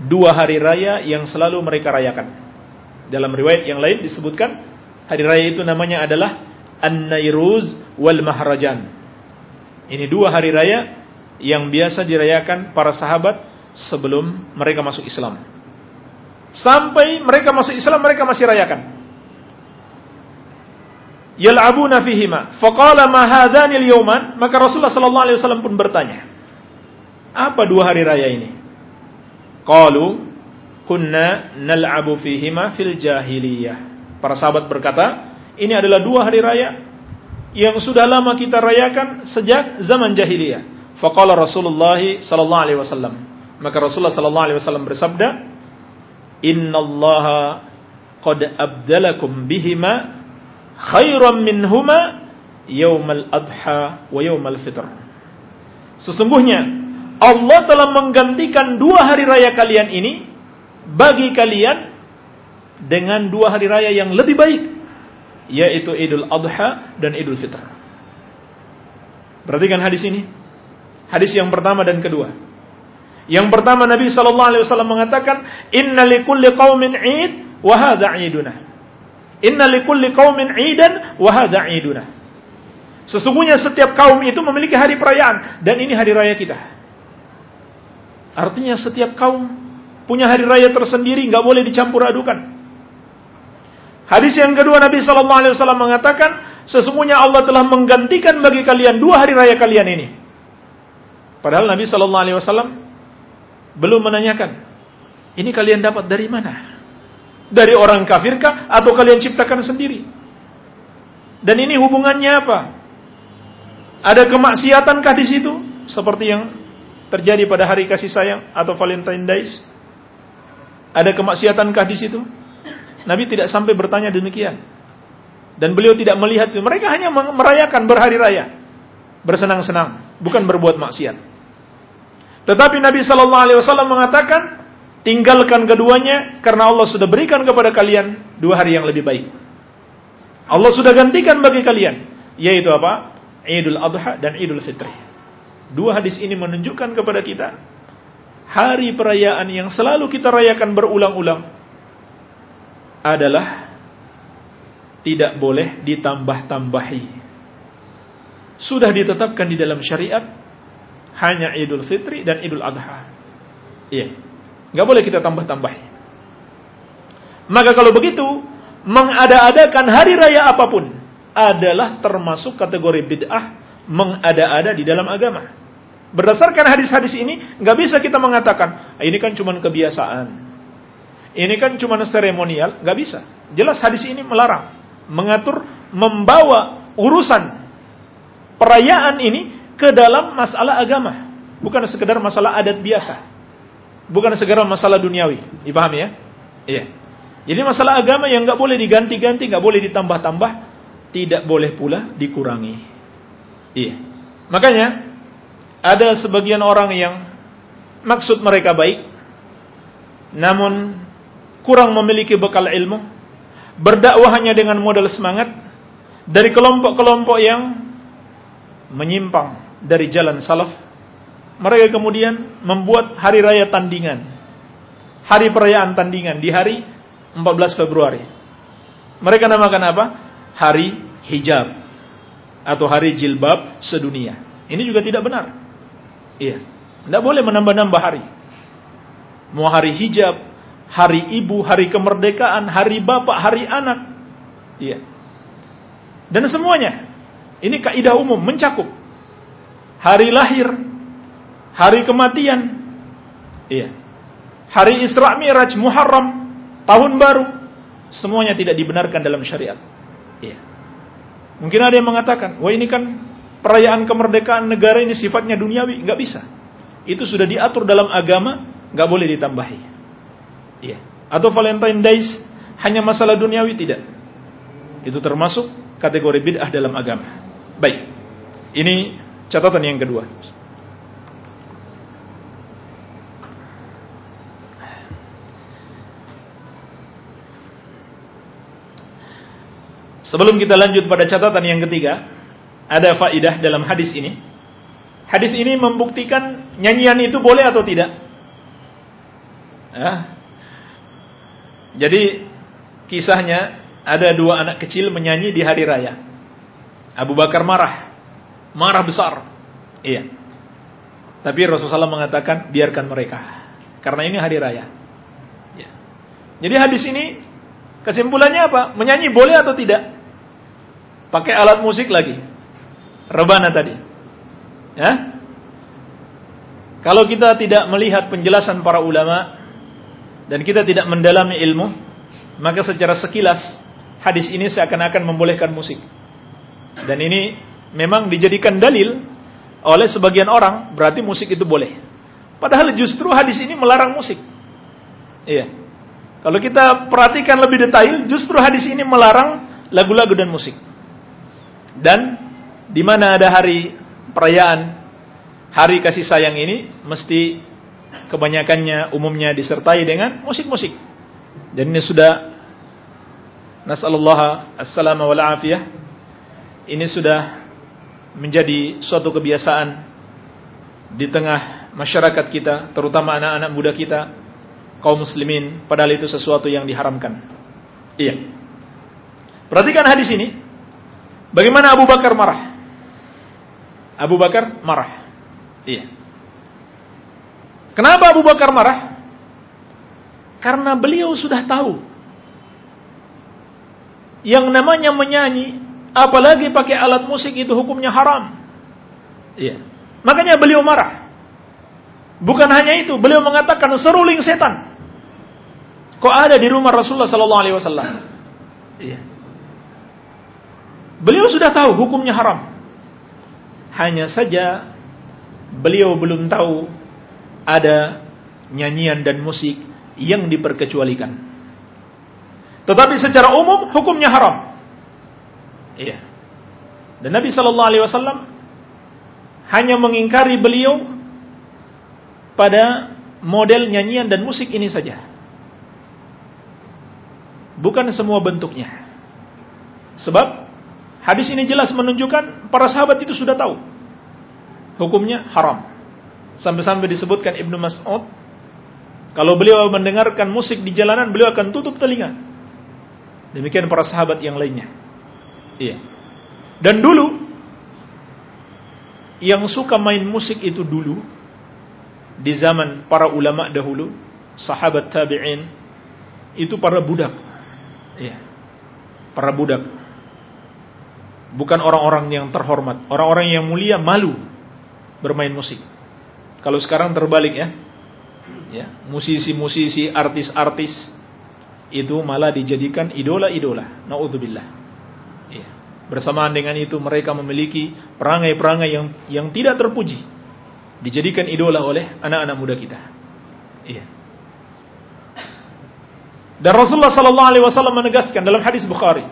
dua hari raya yang selalu mereka rayakan. Dalam riwayat yang lain disebutkan hari raya itu namanya adalah An-Nairuz wal Mahrajan. Ini dua hari raya yang biasa dirayakan para sahabat sebelum mereka masuk Islam. Sampai mereka masuk Islam mereka masih rayakan. Yal'abuna fihima. Faqala ma hadhanil yawman, maka Rasulullah sallallahu pun bertanya. Apa dua hari raya ini? Qalu kunna nal'abu fihima fil jahiliyah. Para sahabat berkata, ini adalah dua hari raya yang sudah lama kita rayakan sejak zaman jahiliyah. Faqala Rasulullah sallallahu alaihi wasallam. Maka Rasulullah sallallahu alaihi wasallam bersabda, innallaha qad abdalakum bihima khairan minhuma yaumal adha wa yaumal fitr. Sesungguhnya Allah telah menggantikan dua hari raya kalian ini bagi kalian dengan dua hari raya yang lebih baik yaitu Idul Adha dan Idul Fitr. Perhatikan hadis ini. Hadis yang pertama dan kedua. Yang pertama Nabi sallallahu alaihi wasallam mengatakan, "Inna likulli qaumin 'id wa hadha 'iduna." Inna likulli qaumin 'idan wa hadha 'iduna. Sesungguhnya setiap kaum itu memiliki hari perayaan dan ini hari raya kita. Artinya setiap kaum punya hari raya tersendiri, nggak boleh dicampur adukan. Hadis yang kedua Nabi sallallahu alaihi wasallam mengatakan, sesungguhnya Allah telah menggantikan bagi kalian dua hari raya kalian ini. Padahal Nabi sallallahu alaihi wasallam belum menanyakan, ini kalian dapat dari mana? Dari orang kafirkah atau kalian ciptakan sendiri? Dan ini hubungannya apa? Ada kemaksiatankah di situ? Seperti yang terjadi pada hari kasih sayang atau Valentine Days? Ada kemaksiatankah di situ? Nabi tidak sampai bertanya demikian. Dan beliau tidak melihat itu. Mereka hanya merayakan berhari raya. Bersenang-senang. Bukan berbuat maksiat. Tetapi Nabi Shallallahu Alaihi Wasallam mengatakan, tinggalkan keduanya karena Allah sudah berikan kepada kalian dua hari yang lebih baik. Allah sudah gantikan bagi kalian, yaitu apa? Idul Adha dan Idul Fitri. Dua hadis ini menunjukkan kepada kita hari perayaan yang selalu kita rayakan berulang-ulang adalah tidak boleh ditambah-tambahi. Sudah ditetapkan di dalam syariat hanya Idul Fitri dan Idul Adha. Iya. Nggak boleh kita tambah-tambah. Maka kalau begitu, mengada-adakan hari raya apa pun adalah termasuk kategori bid'ah mengada-ada di dalam agama. Berdasarkan hadis-hadis ini, nggak bisa kita mengatakan ah, ini kan cuma kebiasaan, ini kan cuma seremonial, nggak bisa. Jelas hadis ini melarang, mengatur, membawa urusan perayaan ini ke dalam masalah agama, bukan sekedar masalah adat biasa. Bukan sekedar masalah duniawi. Dipahami ya? Iya. Jadi masalah agama yang nggak boleh diganti-ganti, nggak boleh ditambah-tambah, tidak boleh pula dikurangi. Iya. Makanya ada sebagian orang yang maksud mereka baik, namun kurang memiliki bekal ilmu, berdakwah hanya dengan modal semangat dari kelompok-kelompok yang menyimpang dari jalan salaf, mereka kemudian membuat hari raya tandingan. Hari perayaan tandingan di hari 14 Februari. Mereka namakan apa? Hari hijab atau hari jilbab sedunia. Ini juga tidak benar. Iya. Tidak boleh menambah-nambah hari. Mau hari hijab, hari ibu, hari kemerdekaan, hari bapak, hari anak. Iya. Dan semuanya. Ini kaidah umum mencakup hari lahir, hari kematian, iya, hari Isra Mi'raj, Muharram, tahun baru, semuanya tidak dibenarkan dalam syariat. Iya. Mungkin ada yang mengatakan, wah ini kan perayaan kemerdekaan negara ini sifatnya duniawi, nggak bisa. Itu sudah diatur dalam agama, nggak boleh ditambahi. Iya. Atau Valentine Days hanya masalah duniawi tidak. Itu termasuk kategori bid'ah dalam agama. Baik. Ini catatan yang kedua. Sebelum kita lanjut pada catatan yang ketiga, ada faidah dalam hadis ini. Hadis ini membuktikan nyanyian itu boleh atau tidak. Ya. Jadi kisahnya ada dua anak kecil menyanyi di hari raya. Abu Bakar marah, marah besar. Iya. Tapi Rasulullah mengatakan biarkan mereka, karena ini hari raya. Ya. Jadi hadis ini kesimpulannya apa? Menyanyi boleh atau tidak? Pakai alat musik lagi. Rebana tadi. Ya? Kalau kita tidak melihat penjelasan para ulama dan kita tidak mendalami ilmu, maka secara sekilas hadis ini seakan-akan membolehkan musik. Dan ini memang dijadikan dalil oleh sebagian orang, berarti musik itu boleh. Padahal justru hadis ini melarang musik. Iya. Kalau kita perhatikan lebih detail, justru hadis ini melarang lagu-lagu dan musik. Dan di mana ada hari perayaan hari kasih sayang ini mesti kebanyakannya umumnya disertai dengan musik-musik. Dan ini sudah nasallallahu assalama wal afiyah. Ini sudah menjadi suatu kebiasaan di tengah masyarakat kita, terutama anak-anak muda kita, kaum muslimin, padahal itu sesuatu yang diharamkan. Iya. Perhatikan hadis ini. Bagaimana Abu Bakar marah? Abu Bakar marah. Iya. Kenapa Abu Bakar marah? Karena beliau sudah tahu yang namanya menyanyi, apalagi pakai alat musik itu hukumnya haram. Iya. Makanya beliau marah. Bukan hanya itu, beliau mengatakan seruling setan. Kok ada di rumah Rasulullah sallallahu alaihi wasallam? Iya. Beliau sudah tahu hukumnya haram. Hanya saja beliau belum tahu ada nyanyian dan musik yang diperkecualikan. Tetapi secara umum hukumnya haram. Iya. Dan Nabi Wasallam hanya mengingkari beliau pada model nyanyian dan musik ini saja. Bukan semua bentuknya. Sebab Hadis ini jelas menunjukkan para sahabat itu sudah tahu. Hukumnya haram. Sampai-sampai disebutkan Ibnu Mas'ud. Kalau beliau mendengarkan musik di jalanan, beliau akan tutup telinga. Demikian para sahabat yang lainnya. Iya. Dan dulu, yang suka main musik itu dulu, di zaman para ulama dahulu, sahabat tabi'in, itu para budak. Iya. Para budak bukan orang-orang yang terhormat. Orang-orang yang mulia malu bermain musik. Kalau sekarang terbalik ya. Ya, musisi-musisi, artis-artis itu malah dijadikan idola-idola. Nauzubillah. Ya. Bersamaan dengan itu mereka memiliki perangai-perangai yang yang tidak terpuji. Dijadikan idola oleh anak-anak muda kita. Iya. Dan Rasulullah sallallahu alaihi wasallam menegaskan dalam hadis Bukhari,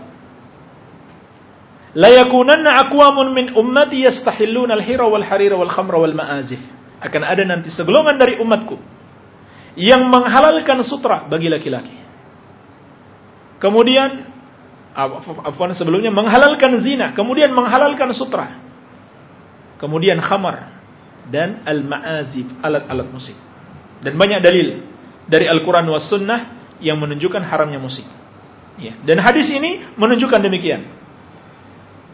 la yakunanna aqwamun min ummati yastahilluna al-hira wal harira wal khamra wal ma'azif. Akan ada nanti segolongan dari umatku yang menghalalkan sutra bagi laki-laki. Kemudian afwan sebelumnya menghalalkan zina, kemudian menghalalkan sutra. Kemudian khamar dan al-ma'azif, alat-alat musik. Dan banyak dalil dari Al-Qur'an was sunnah yang menunjukkan haramnya musik. Ya. Dan hadis ini menunjukkan demikian.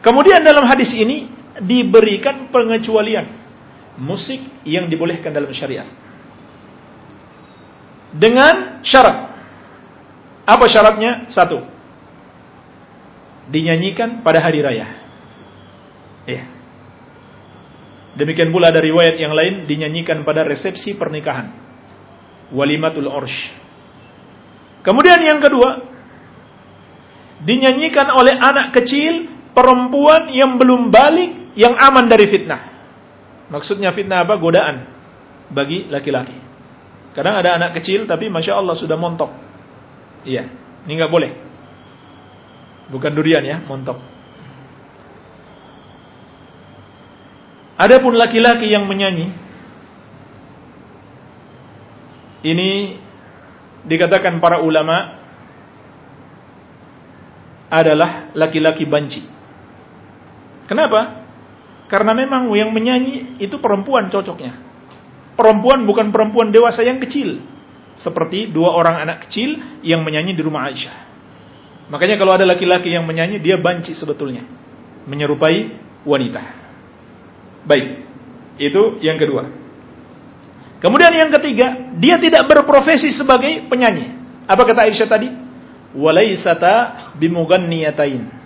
Kemudian dalam hadis ini diberikan pengecualian musik yang dibolehkan dalam syariat. Dengan syarat. Apa syaratnya? Satu. Dinyanyikan pada hari raya. Ya. Demikian pula dari riwayat yang lain dinyanyikan pada resepsi pernikahan. Walimatul Orsh. Kemudian yang kedua, dinyanyikan oleh anak kecil perempuan yang belum balik yang aman dari fitnah. Maksudnya fitnah apa? Godaan bagi laki-laki. Kadang ada anak kecil tapi masya Allah sudah montok. Iya, ini nggak boleh. Bukan durian ya, montok. Adapun laki-laki yang menyanyi ini dikatakan para ulama adalah laki-laki banci. Kenapa? Karena memang yang menyanyi itu perempuan cocoknya. Perempuan bukan perempuan dewasa yang kecil. Seperti dua orang anak kecil yang menyanyi di rumah Aisyah. Makanya kalau ada laki-laki yang menyanyi, dia banci sebetulnya. Menyerupai wanita. Baik. Itu yang kedua. Kemudian yang ketiga, dia tidak berprofesi sebagai penyanyi. Apa kata Aisyah tadi? Walaisata bimuganniyatain.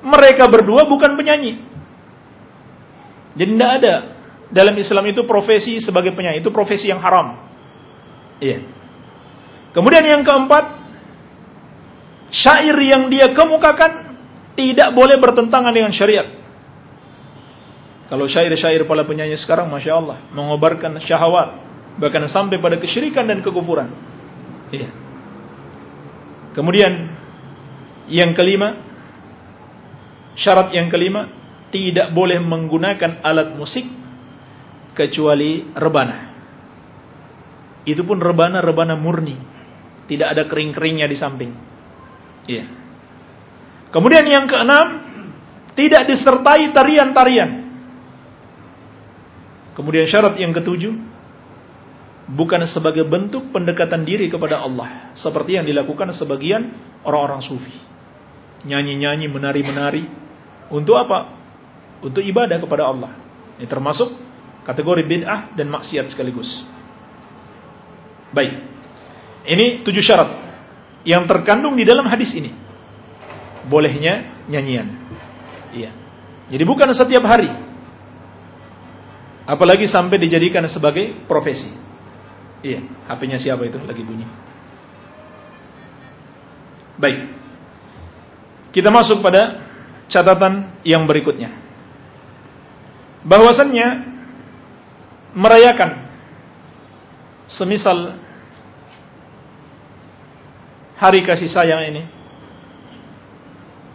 Mereka berdua bukan penyanyi. Jadi tidak ada dalam Islam itu profesi sebagai penyanyi, itu profesi yang haram. Iya. Kemudian yang keempat, syair yang dia kemukakan tidak boleh bertentangan dengan syariat. Kalau syair-syair para penyanyi sekarang, masya Allah, mengobarkan syahwat, bahkan sampai pada kesyirikan dan kekufuran. Iya. Kemudian yang kelima, syarat yang kelima, tidak boleh menggunakan alat musik kecuali rebana. Itu pun rebana-rebana murni. Tidak ada kering-keringnya di samping. Iya. Kemudian yang keenam, tidak disertai tarian-tarian. Kemudian syarat yang ketujuh, bukan sebagai bentuk pendekatan diri kepada Allah. Seperti yang dilakukan sebagian orang-orang sufi. Nyanyi-nyanyi, menari-menari. Untuk apa? Untuk ibadah kepada Allah. Ini termasuk kategori bid'ah dan maksiat sekaligus. Baik. Ini tujuh syarat yang terkandung di dalam hadis ini. Bolehnya nyanyian. Iya. Jadi bukan setiap hari. Apalagi sampai dijadikan sebagai profesi. Iya, HP-nya siapa itu lagi bunyi. Baik. Kita masuk pada catatan yang berikutnya. Bahwasannya merayakan semisal hari kasih sayang ini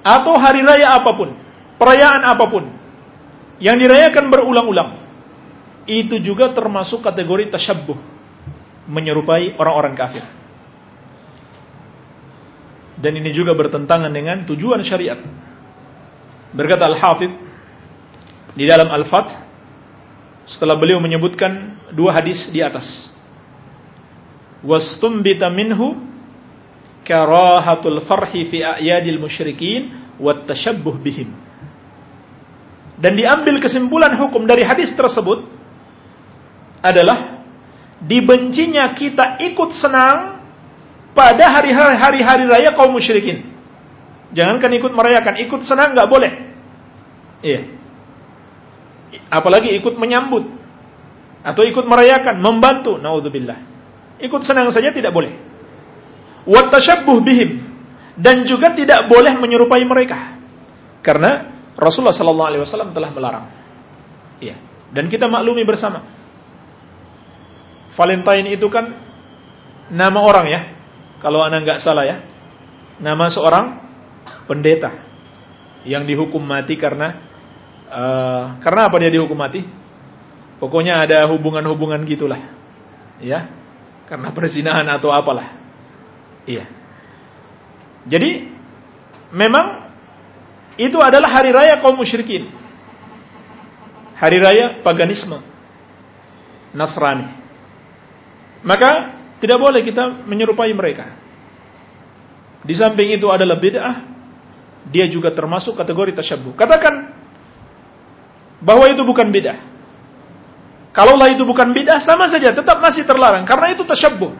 atau hari raya apa pun, perayaan apa pun yang dirayakan berulang-ulang itu juga termasuk kategori tasyabbuh menyerupai orang-orang kafir. Dan ini juga bertentangan dengan tujuan syariat. Berkata Al-Hafidh di dalam Al-Fath setelah beliau menyebutkan dua hadis di atas. Wastumbita minhu karahatul farhi fi a'yadil musyrikin wat bihim. Dan diambil kesimpulan hukum dari hadis tersebut adalah dibencinya kita ikut senang pada hari-hari hari raya kaum musyrikin. Jangankan ikut merayakan, ikut senang nggak boleh. Iya apalagi ikut menyambut atau ikut merayakan, membantu, naudzubillah. Ikut senang saja tidak boleh. Wa tashabbuh bihim dan juga tidak boleh menyerupai mereka. Karena Rasulullah sallallahu alaihi wasallam telah melarang. Iya. Dan kita maklumi bersama. Valentine itu kan nama orang ya. Kalau anak nggak salah ya. Nama seorang pendeta yang dihukum mati karena Uh, karena apa dia dihukum mati? Pokoknya ada hubungan-hubungan gitulah. Ya. Karena perzinahan atau apalah. Iya. Jadi memang itu adalah hari raya kaum musyrikin. Hari raya paganisme. Nasrani. Maka tidak boleh kita menyerupai mereka. Di samping itu adalah bid'ah, dia juga termasuk kategori tasyabbuh. Katakan bahwa itu bukan bid'ah. Kalaulah itu bukan bid'ah sama saja tetap masih terlarang karena itu tasyabbuh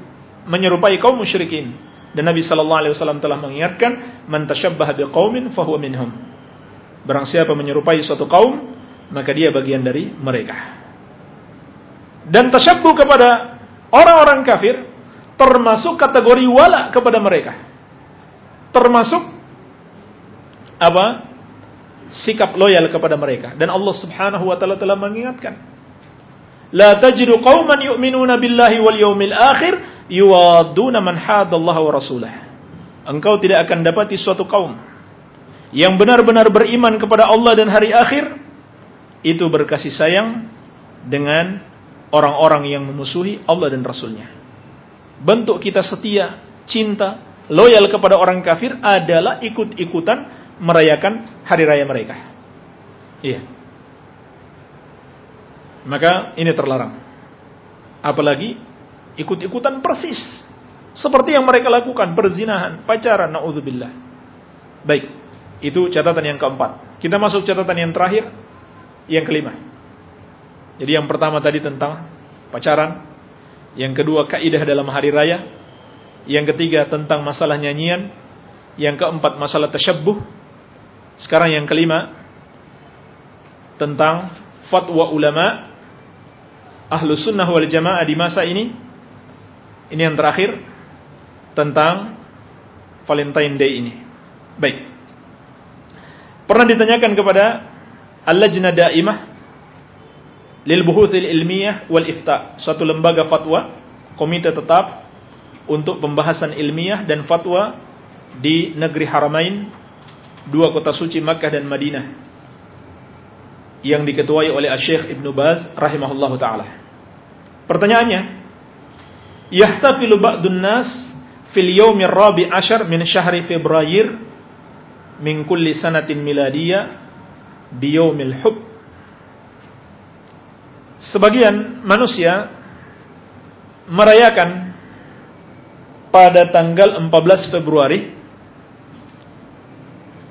menyerupai kaum musyrikin. Dan Nabi sallallahu alaihi wasallam telah mengingatkan, "Man tasyabbaha biqaumin fahuwa minhum." Barang siapa menyerupai suatu kaum, maka dia bagian dari mereka. Dan tasyabbuh kepada orang-orang kafir termasuk kategori wala kepada mereka. Termasuk apa? sikap loyal kepada mereka dan Allah Subhanahu wa taala telah mengingatkan La tajidu qauman yu'minuna billahi wal yawmil akhir yuwadduna man hadallaha wa rasulah engkau tidak akan dapati suatu kaum yang benar-benar beriman kepada Allah dan hari akhir itu berkasih sayang dengan orang-orang yang memusuhi Allah dan Rasulnya. Bentuk kita setia, cinta, loyal kepada orang kafir adalah ikut-ikutan merayakan hari raya mereka. Iya. Maka ini terlarang. Apalagi ikut-ikutan persis seperti yang mereka lakukan, perzinahan, pacaran, naudzubillah. Baik, itu catatan yang keempat. Kita masuk catatan yang terakhir, yang kelima. Jadi yang pertama tadi tentang pacaran, yang kedua kaidah dalam hari raya, yang ketiga tentang masalah nyanyian, yang keempat masalah tasyabbuh. Sekarang yang kelima tentang fatwa ulama ahlu sunnah wal jamaah di masa ini. Ini yang terakhir tentang Valentine Day ini. Baik. Pernah ditanyakan kepada Al-Lajnah Daimah lil Buhuthil Ilmiyah wal Ifta, suatu lembaga fatwa, komite tetap untuk pembahasan ilmiah dan fatwa di negeri Haramain, dua kota suci Makkah dan Madinah yang diketuai oleh Syekh Ibnu Baz rahimahullahu taala. Pertanyaannya, yahtafilu ba'dun nas fil yaumir rabi ashar min syahri Februari min kulli sanatin miladiyah bi yaumil hub sebagian manusia merayakan pada tanggal 14 Februari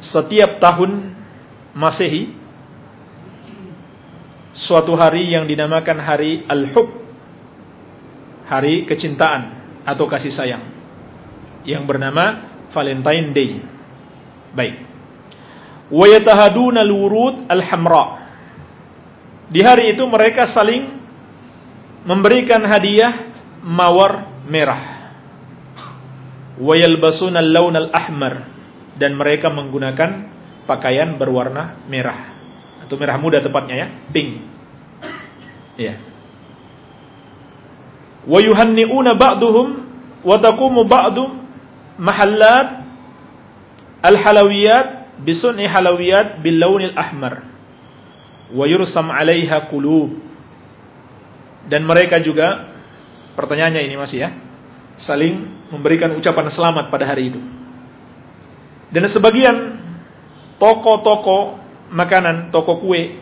setiap tahun Masehi suatu hari yang dinamakan hari Al-Hub hari kecintaan atau kasih sayang yang bernama Valentine Day. Baik. Wa yatahaduna al-wurud al-hamra. Di hari itu mereka saling memberikan hadiah mawar merah. Wa yalbasuna al-lawn al-ahmar dan mereka menggunakan pakaian berwarna merah atau merah muda tepatnya ya, pink. Ya. Wa yuhanni'una ba'duhum wa taqumu ba'du mahallat al-halawiyat bisun'i halawiyat bil launil ahmar wa yursam 'alaiha qulub dan mereka juga pertanyaannya ini masih ya saling memberikan ucapan selamat pada hari itu dan sebagian toko-toko makanan toko kue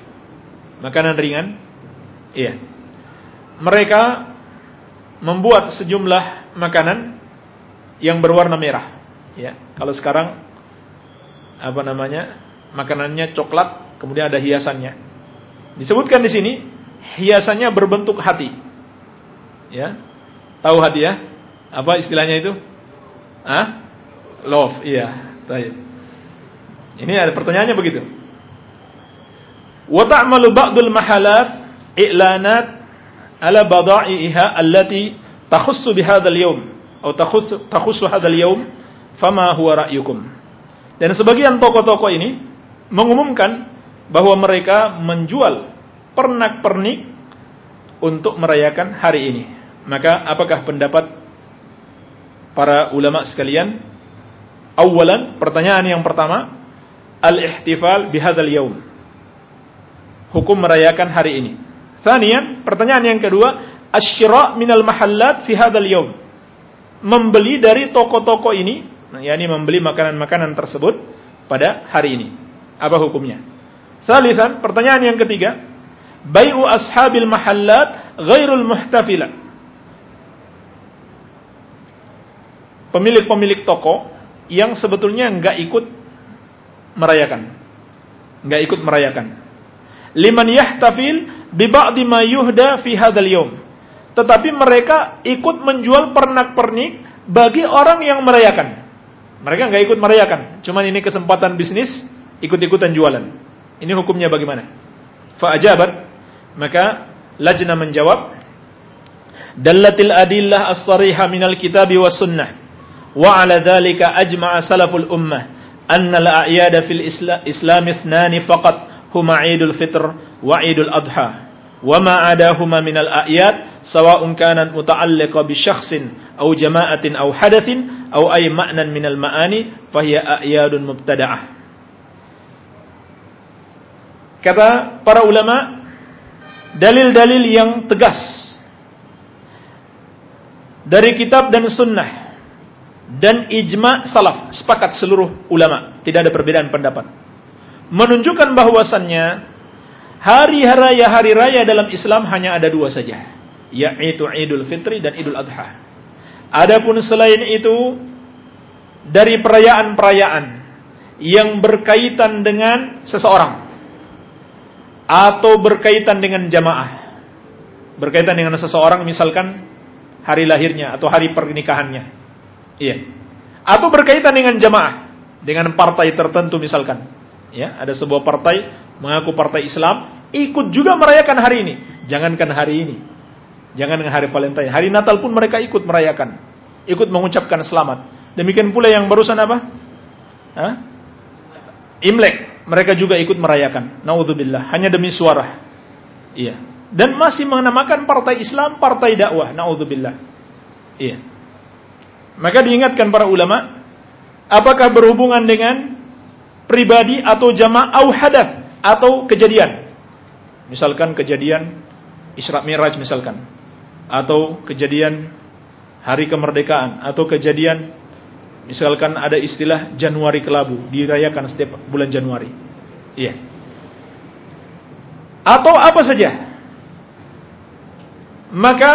makanan ringan iya mereka membuat sejumlah makanan yang berwarna merah. Ya, kalau sekarang apa namanya makanannya coklat, kemudian ada hiasannya. Disebutkan di sini hiasannya berbentuk hati. Ya, tahu hati ya? Apa istilahnya itu? Ah, love. Iya, baik. Ini ada pertanyaannya begitu. Wa ta'malu ba'dul mahalat i'lanat ala bada'iha allati takhussu bihadzal yawm atau takhussu hadzal yaum fama huwa ra'yukum. Dan sebagian toko-toko ini mengumumkan bahwa mereka menjual pernak-pernik untuk merayakan hari ini. Maka apakah pendapat para ulama sekalian? Awalan, pertanyaan yang pertama, al-ihtifal bihadzal yaum. Hukum merayakan hari ini. Thaniyan, pertanyaan yang kedua, asyra' minal mahallat fi hadzal yaum membeli dari toko-toko ini, yakni membeli makanan-makanan tersebut pada hari ini. Apa hukumnya? Salisan, pertanyaan yang ketiga, bai'u ashabil mahallat ghairul muhtafila. Pemilik-pemilik toko yang sebetulnya enggak ikut merayakan. Enggak ikut merayakan. Liman yahtafil bi ba'di ma yuhda fi hadzal yawm tetapi mereka ikut menjual pernak-pernik bagi orang yang merayakan. Mereka nggak ikut merayakan, cuman ini kesempatan bisnis, ikut-ikutan jualan. Ini hukumnya bagaimana? Fa'ajabat, maka lajna menjawab, Dallatil adillah as-sariha minal kitabi was sunnah, wa ala dhalika ajma'a salaful ummah, anna al-a'yada fil islam ithnani faqat huma idul fitr wa idul adha, wa ma adahuma minal a'yad sawa'un kanat muta'alliqa bi syakhsin aw jama'atin aw hadatsin aw ay ma'nan minal ma'ani fahiya a'yadun mubtada'ah. Kata para ulama, dalil-dalil yang tegas dari kitab dan sunnah dan ijma salaf sepakat seluruh ulama tidak ada perbedaan pendapat menunjukkan bahwasannya Hari raya hari raya dalam Islam hanya ada dua saja, yaitu Idul Fitri dan Idul Adha. Adapun selain itu dari perayaan-perayaan yang berkaitan dengan seseorang atau berkaitan dengan jamaah. Berkaitan dengan seseorang misalkan hari lahirnya atau hari pernikahannya. Iya. Atau berkaitan dengan jamaah, dengan partai tertentu misalkan. Ya, ada sebuah partai mengaku partai Islam, ikut juga merayakan hari ini. Jangankan hari ini. Jangan hari Valentine. Hari Natal pun mereka ikut merayakan. Ikut mengucapkan selamat. Demikian pula yang barusan apa? Hah? Imlek. Mereka juga ikut merayakan. Naudzubillah. Hanya demi suara. Iya. Dan masih menamakan partai Islam partai dakwah. Naudzubillah. Iya. Maka diingatkan para ulama. Apakah berhubungan dengan pribadi atau jamaah au atau kejadian. Misalkan kejadian Isra Miraj misalkan atau kejadian hari kemerdekaan atau kejadian misalkan ada istilah Januari kelabu dirayakan setiap bulan Januari. Iya. Atau apa saja. Maka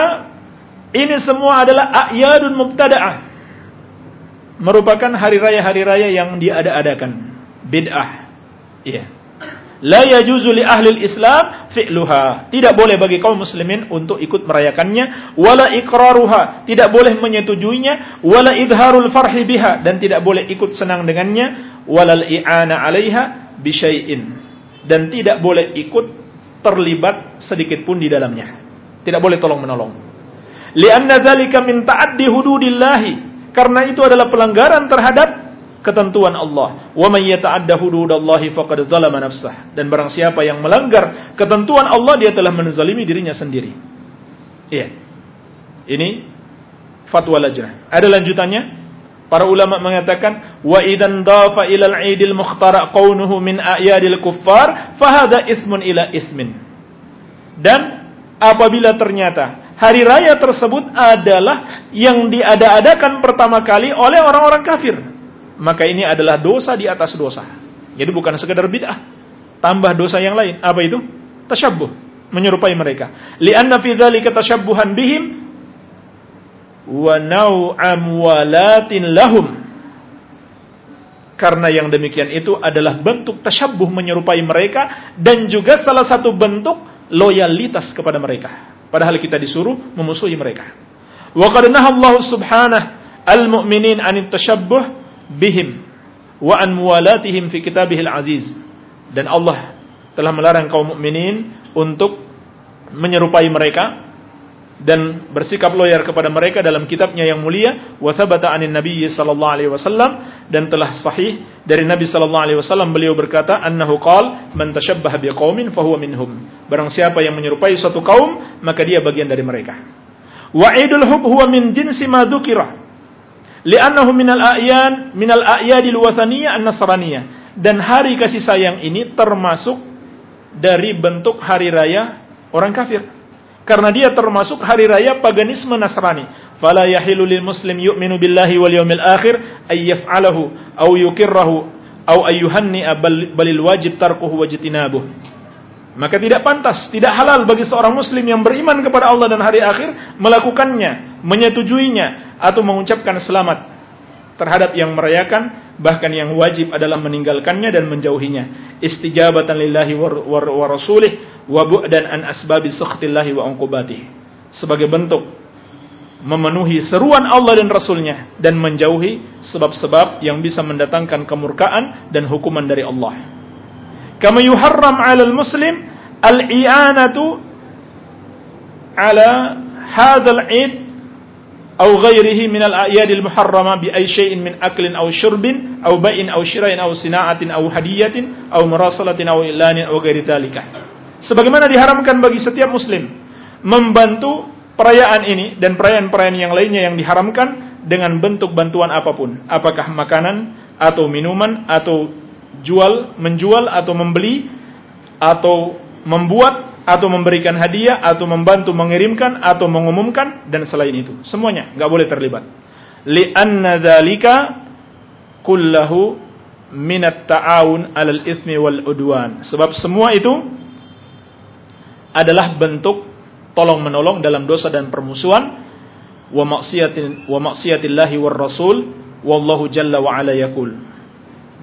ini semua adalah a'yadun mubtada'ah. Merupakan hari raya-hari raya yang diada-adakan. Bid'ah. Iya. La yajuzu li ahli Islam fi'luha. Tidak boleh bagi kaum muslimin untuk ikut merayakannya, wala iqraruha, tidak boleh menyetujuinya, wala idharul farhi biha dan tidak boleh ikut senang dengannya, walal i'ana 'alaiha bi syai'in. Dan tidak boleh ikut terlibat sedikit pun di dalamnya. Tidak boleh tolong menolong. Lianna dzalika min ta'addi hududillahi. Karena itu adalah pelanggaran terhadap ketentuan Allah. Wa may yata'adda hududallahi faqad zalama nafsah. Dan barang siapa yang melanggar ketentuan Allah dia telah menzalimi dirinya sendiri. Iya. Ini fatwa lajnah. Ada lanjutannya? Para ulama mengatakan wa idan dafa ilal idil mukhtara qawnuhu min a'yadil kuffar fahada ismun ila ismin. Dan apabila ternyata hari raya tersebut adalah yang diada-adakan pertama kali oleh orang-orang kafir maka ini adalah dosa di atas dosa. Jadi bukan sekedar bid'ah, tambah dosa yang lain. Apa itu? Tasyabbuh, menyerupai mereka. Lianna fi dzalika tasyabbuhan bihim wa naw'am walatin lahum. Karena yang demikian itu adalah bentuk tasyabbuh menyerupai mereka dan juga salah satu bentuk loyalitas kepada mereka. Padahal kita disuruh memusuhi mereka. Wa qad Allah subhanahu al-mu'minin anit tashabbuh bihim wa an muwalatihim fi kitabihil aziz. Dan Allah telah melarang kaum mukminin untuk menyerupai mereka dan bersikap loyal kepada mereka dalam kitabnya yang mulia wa thabata anin nabiy sallallahu alaihi wasallam dan telah sahih dari Nabi sallallahu alaihi wasallam beliau berkata annahu qal man tashabbaha biqaumin fahuwa minhum. Barang siapa yang menyerupai suatu kaum maka dia bagian dari mereka. Wa idul hub huwa min jinsi ma dzukira li'annahu minal a'yan minal a'yadil wathaniyah an-nasraniyah. Dan hari kasih sayang ini termasuk dari bentuk hari raya orang kafir. Karena dia termasuk hari raya paganisme Nasrani. Fala yahilu lil muslim yu'minu billahi wal yawmil akhir ay yaf'alahu aw yukirrahu aw ayyuhanni balil wajib tarkuhu wajtinabuh maka tidak pantas, tidak halal bagi seorang muslim yang beriman kepada Allah dan hari akhir melakukannya, menyetujuinya, atau mengucapkan selamat terhadap yang merayakan bahkan yang wajib adalah meninggalkannya dan menjauhinya istijabatan lillahi wa rasulih wa bu'dan an asbabi sukhtillahi wa uqubatih sebagai bentuk memenuhi seruan Allah dan Rasulnya dan menjauhi sebab-sebab yang bisa mendatangkan kemurkaan dan hukuman dari Allah. Kama yuharram 'ala al-muslim al-i'anatu 'ala hadha al-'id aw ghairihi min al-a'yad al-muharrama bi ay shay'in min aklin aw shurbin aw bai'in aw shira'in aw sina'atin aw hadiyatin aw murasalatin ilanin. Sebagaimana diharamkan bagi setiap muslim membantu perayaan ini dan perayaan-perayaan yang lainnya yang diharamkan dengan bentuk bantuan apa pun, apakah makanan atau minuman atau jual, menjual atau membeli atau membuat atau memberikan hadiah atau membantu mengirimkan atau mengumumkan dan selain itu. Semuanya nggak boleh terlibat. Li'anna dzalika kullahu minat ta'awun 'alal itsmi wal udwan. Sebab semua itu adalah bentuk tolong menolong dalam dosa dan permusuhan wa maksiatin wa maksiatillahi war rasul wallahu jalla wa ala yaqul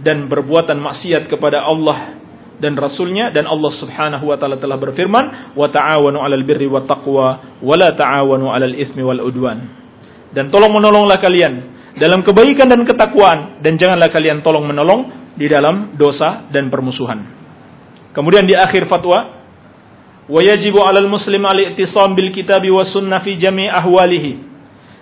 dan perbuatan maksiat kepada Allah dan Rasulnya dan Allah Subhanahu wa taala telah berfirman wa ta'awanu 'alal birri wat taqwa wa ta'awanu 'alal ismi wal udwan. Dan tolong menolonglah kalian dalam kebaikan dan ketakwaan dan janganlah kalian tolong menolong di dalam dosa dan permusuhan. Kemudian di akhir fatwa Wajibu 'alal muslim al-i'tisam bil kitabi was sunnah fi jami' ahwalihi.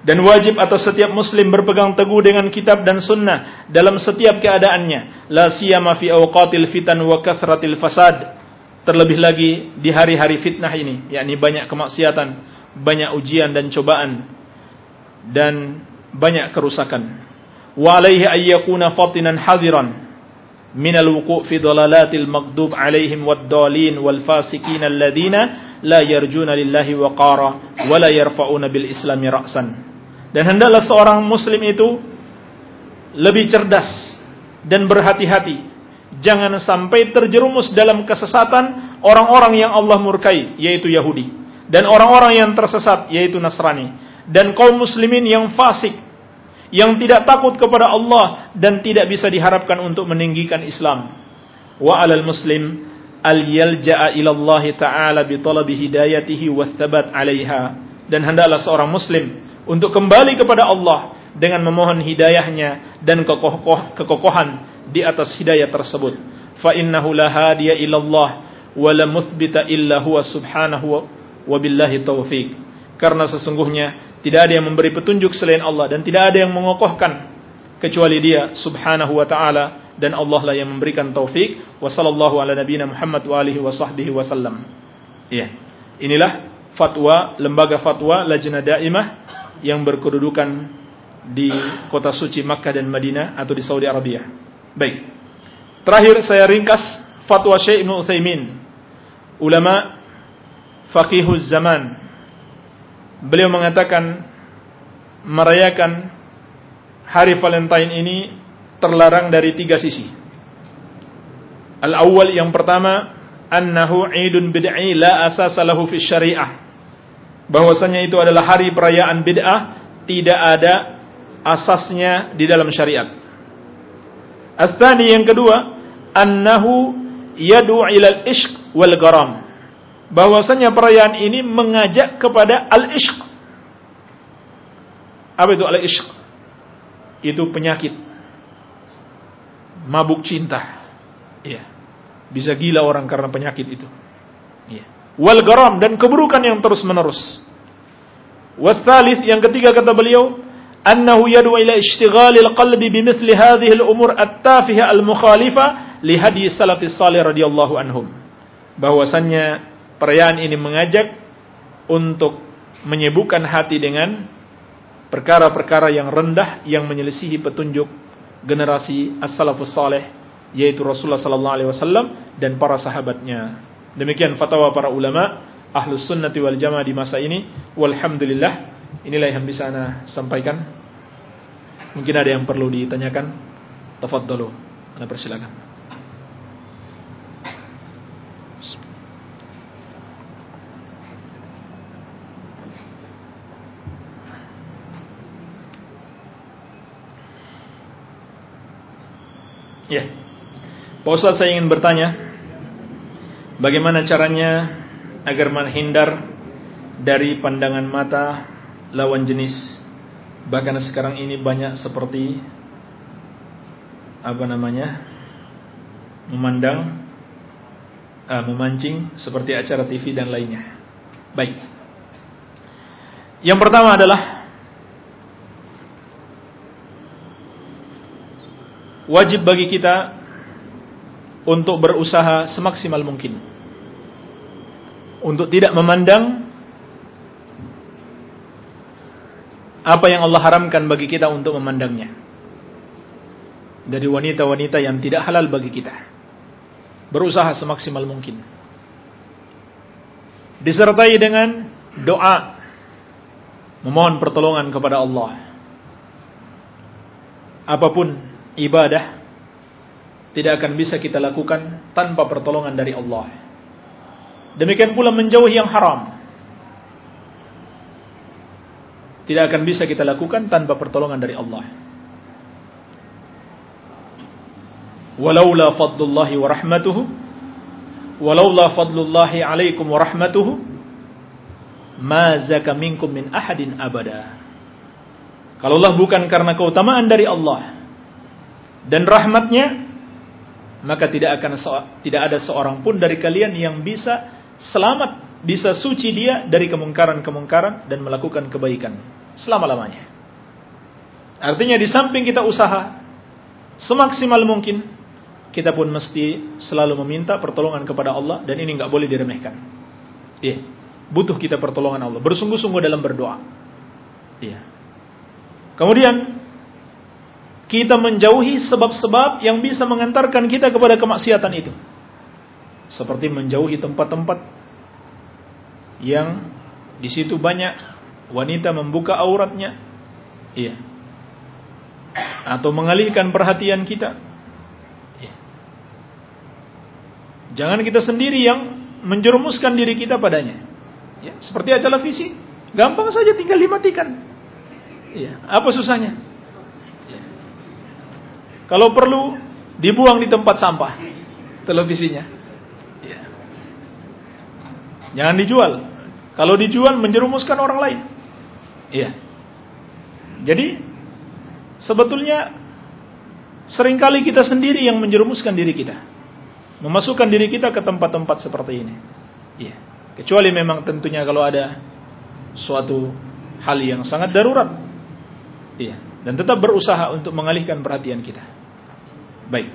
dan wajib atas setiap muslim berpegang teguh dengan kitab dan sunnah dalam setiap keadaannya. La siyama fi awqatil fitan wa kathratil fasad. Terlebih lagi di hari-hari fitnah ini yakni banyak kemaksiatan banyak ujian dan cobaan dan banyak kerusakan. Wa alaihi ay yakuna fatinan hadiran min alwuqu' fi dalalatil maghdub alaihim waddalin wal fasikin alladhina la yarjuna lillahi waqara wa la yarfa'una bil islami ra'san dan hendaklah seorang muslim itu lebih cerdas dan berhati-hati jangan sampai terjerumus dalam kesesatan orang-orang yang Allah murkai yaitu Yahudi dan orang-orang yang tersesat yaitu Nasrani dan kaum muslimin yang fasik yang tidak takut kepada Allah dan tidak bisa diharapkan untuk meninggikan Islam. Wa 'alal muslim al yalja'a ila Allah taala bi talabi hidayatihi thabat 'alaiha. Dan hendaklah seorang muslim untuk kembali kepada Allah dengan memohon hidayahnya dan kekokoh, kekokohan di atas hidayah tersebut. Fa innahu la hadiya ila Allah wa la muthbita illa huwa subhanahu wa billahi taufiq. Karena sesungguhnya tidak ada yang memberi petunjuk selain Allah dan tidak ada yang mengokohkan kecuali Dia Subhanahu wa taala dan Allah lah yang memberikan taufik. Wa sallallahu ala nabiyina Muhammad wa alihi wa sahbihi wasallam. Iya. Inilah fatwa lembaga fatwa Lajnah Daimah yang berkedudukan di kota suci Makkah dan Madinah atau di Saudi Arabia. Baik. Terakhir saya ringkas fatwa Syekh Ibnu Utsaimin, ulama faqihuz zaman Beliau mengatakan merayakan hari Valentine ini terlarang dari tiga sisi. Al-awwal yang pertama annahu idun bid'i la asasa lahu fi syariah. Bahwasanya itu adalah hari perayaan bid'ah tidak ada asasnya di dalam syariat. Asani yang kedua annahu yad'u ila al-ishq wal garam bahwasanya perayaan ini mengajak kepada al-ishq. Apa itu al-ishq? Itu penyakit. Mabuk cinta. Iya. Bisa gila orang karena penyakit itu. Iya. Wal garam dan keburukan yang terus-menerus. Wasalith yang ketiga kata beliau, annahu yad'u ila ishtighalil qalbi bimithli hadhihi al-umur at-tafiha al-mukhalifa li hadyi salafis salih radhiyallahu anhum. Bahwasannya perayaan ini mengajak untuk menyibukkan hati dengan perkara-perkara yang rendah yang menyelisihi petunjuk generasi as-salafus saleh yaitu Rasulullah sallallahu alaihi wasallam dan para sahabatnya. Demikian fatwa para ulama ahlus sunnati wal jamaah di masa ini. Walhamdulillah inilah yang bisa ana sampaikan. Mungkin ada yang perlu ditanyakan. Tafadhalu. Ana persilakan. Ya. Pak Ustaz saya ingin bertanya Bagaimana caranya Agar menghindar Dari pandangan mata Lawan jenis. Bahkan sekarang ini banyak seperti Apa namanya Memandang uh, Memancing Seperti acara TV dan lainnya. Baik. Yang pertama adalah wajib bagi kita untuk berusaha semaksimal mungkin untuk tidak memandang apa yang Allah haramkan bagi kita untuk memandangnya. Dari wanita-wanita yang tidak halal bagi kita. Berusaha semaksimal mungkin. Disertai dengan doa memohon pertolongan kepada Allah. Apa pun ibadah tidak akan bisa kita lakukan tanpa pertolongan dari Allah. Demikian pula menjauhi yang haram. Tidak akan bisa kita lakukan tanpa pertolongan dari Allah. Walaula fadlullahi wa rahmatuhu Walaula fadlullahi alaikum wa rahmatuhu Ma zaka minkum min ahadin abada Kalaulah bukan karena keutamaan dari Allah Dan rahmatnya maka tidak akan tidak ada seorang pun dari kalian yang bisa selamat, bisa suci dia dari kemungkaran-kemungkaran dan melakukan kebaikan selama-lamanya. Artinya di samping kita usaha semaksimal mungkin, kita pun mesti selalu meminta pertolongan kepada Allah dan ini nggak boleh diremehkan. Iya, butuh kita pertolongan Allah, bersungguh-sungguh dalam berdoa. Iya. Kemudian kita menjauhi sebab-sebab yang bisa mengantarkan kita kepada kemaksiatan itu. Seperti menjauhi tempat-tempat yang di situ banyak wanita membuka auratnya. Iya. Atau mengalihkan perhatian kita. Iya. Jangan kita sendiri yang menjerumuskan diri kita padanya. Ya, seperti acara visi, gampang saja tinggal dimatikan. Iya, apa susahnya? Kalau perlu dibuang di tempat sampah televisinya. Jangan dijual. Kalau dijual menjerumuskan orang lain. Iya. Jadi sebetulnya sering kali kita sendiri yang menjerumuskan diri kita. Memasukkan diri kita ke tempat-tempat seperti ini. Iya. Kecuali memang tentunya kalau ada suatu hal yang sangat darurat. Iya. Dan tetap berusaha untuk mengalihkan perhatian kita. Baik.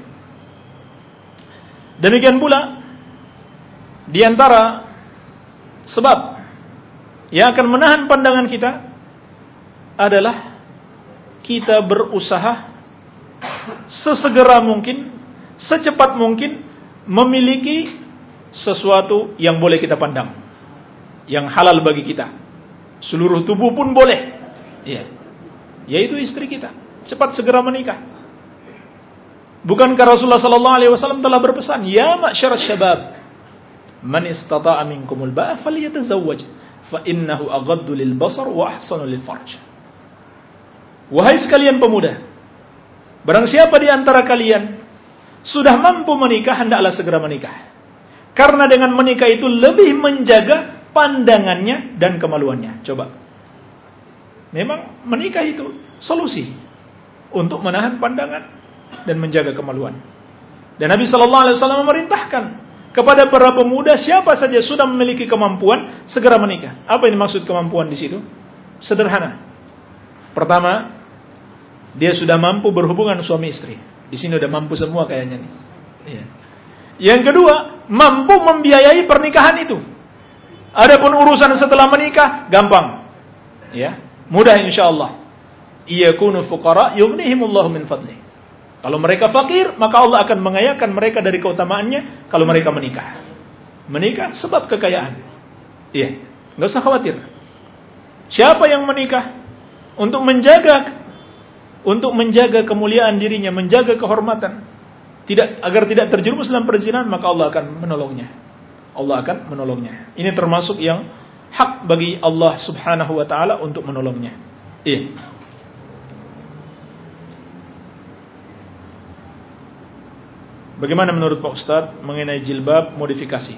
Demikian pula di antara sebab yang akan menahan pandangan kita adalah kita berusaha sesegera mungkin, secepat mungkin memiliki sesuatu yang boleh kita pandang, yang halal bagi kita. Seluruh tubuh pun boleh. Iya. Yaitu istri kita. Cepat segera menikah. Bukankah Rasulullah sallallahu alaihi wasallam telah berpesan, "Ya ma'syar syabab, man istata'a minkumul ba'a falyatazawwaj, fa innahu aghaddu lil basar wa ahsanu lil farj." Wahai sekalian pemuda, barang siapa di antara kalian sudah mampu menikah, hendaklah segera menikah. Karena dengan menikah itu lebih menjaga pandangannya dan kemaluannya. Coba. Memang menikah itu solusi untuk menahan pandangan dan menjaga kemaluan. Dan Nabi Shallallahu Alaihi Wasallam memerintahkan kepada para pemuda siapa saja sudah memiliki kemampuan segera menikah. Apa ini maksud kemampuan di situ? Sederhana. Pertama, dia sudah mampu berhubungan suami istri. Di sini udah mampu semua kayaknya nih. Iya. Yang kedua, mampu membiayai pernikahan itu. Adapun urusan setelah menikah gampang. Ya, mudah insya Allah. Ia kunu fuqara yughnihimullahu min fadlih. Kalau mereka fakir, maka Allah akan mengayakan mereka dari keutamaannya kalau mereka menikah. Menikah sebab kekayaan. Iya, nggak usah khawatir. Siapa yang menikah untuk menjaga untuk menjaga kemuliaan dirinya, menjaga kehormatan, tidak agar tidak terjerumus dalam perzinahan, maka Allah akan menolongnya. Allah akan menolongnya. Ini termasuk yang hak bagi Allah Subhanahu wa taala untuk menolongnya. Iya. Bagaimana menurut Pak Ustadz mengenai jilbab modifikasi?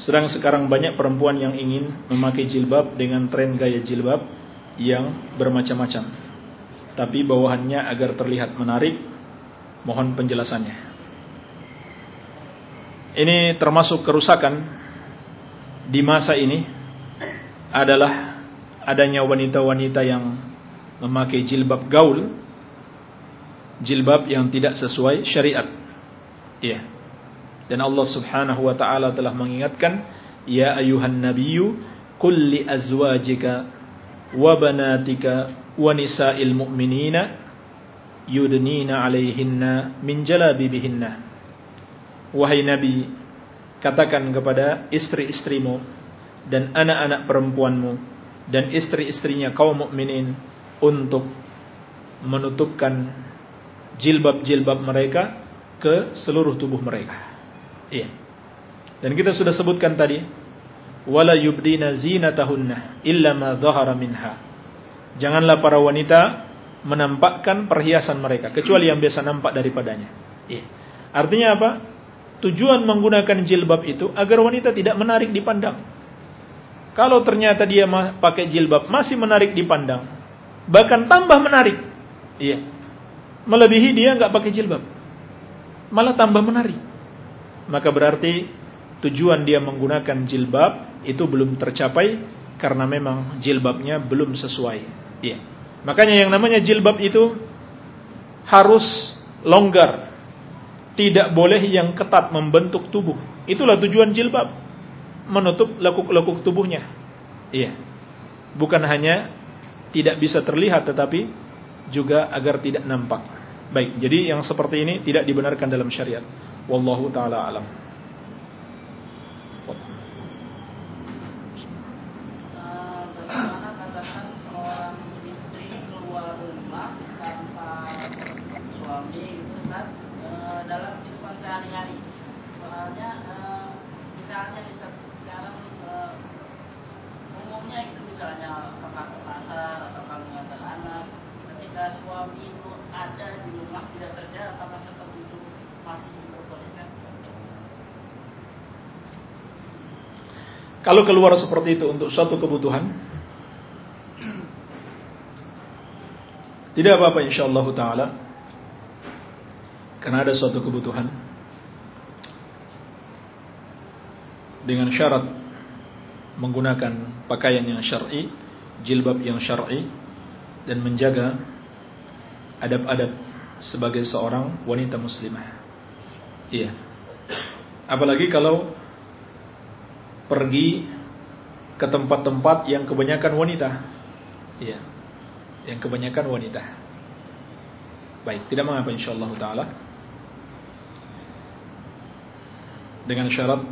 Sedang sekarang banyak perempuan yang ingin memakai jilbab dengan tren gaya jilbab yang bermacam-macam. Tapi bawahannya agar terlihat menarik, mohon penjelasannya. Ini termasuk kerusakan di masa ini adalah adanya wanita-wanita yang memakai jilbab gaul jilbab yang tidak sesuai syariat. Iya. Dan Allah Subhanahu wa taala telah mengingatkan, "Ya ayuhan nabiyyu qul li azwajika wa banatika wa nisa'il mu'minina yudnina 'alaihinna min jalabibihinna wahai nabi katakan kepada istri-istrimu dan anak-anak perempuanmu dan istri-istrinya kaum mukminin untuk menutupkan jilbab-jilbab mereka ke seluruh tubuh mereka. Iya. Dan kita sudah sebutkan tadi wala yubdina zinatahunna illa ma dhahara minha. Janganlah para wanita menampakkan perhiasan mereka kecuali yang biasa nampak daripadanya. Iya. Artinya apa? Tujuan menggunakan jilbab itu agar wanita tidak menarik dipandang. Kalau ternyata dia pakai jilbab masih menarik dipandang, bahkan tambah menarik. Iya. Melebihi dia nggak pakai jilbab. Malah tambah menarik. Maka berarti tujuan dia menggunakan jilbab itu belum tercapai karena memang jilbabnya belum sesuai. Iya. Makanya yang namanya jilbab itu harus longgar. Tidak boleh yang ketat membentuk tubuh. Itulah tujuan jilbab. Menutup lekuk-lekuk tubuhnya. Iya. Bukan hanya tidak bisa terlihat tetapi juga agar tidak nampak. Baik, jadi yang seperti ini tidak dibenarkan dalam syariat. Wallahu taala alam. Kalau keluar seperti itu untuk suatu kebutuhan, tidak apa-apa insyaallah taala. Karena ada suatu kebutuhan dengan syarat menggunakan pakaian yang syar'i, jilbab yang syar'i dan menjaga adab-adab sebagai seorang wanita muslimah. Iya. Apalagi kalau pergi ke tempat-tempat yang kebanyakan wanita. Iya. Yang kebanyakan wanita. Baik, tidak mengapa insyaallah taala. Dengan syarat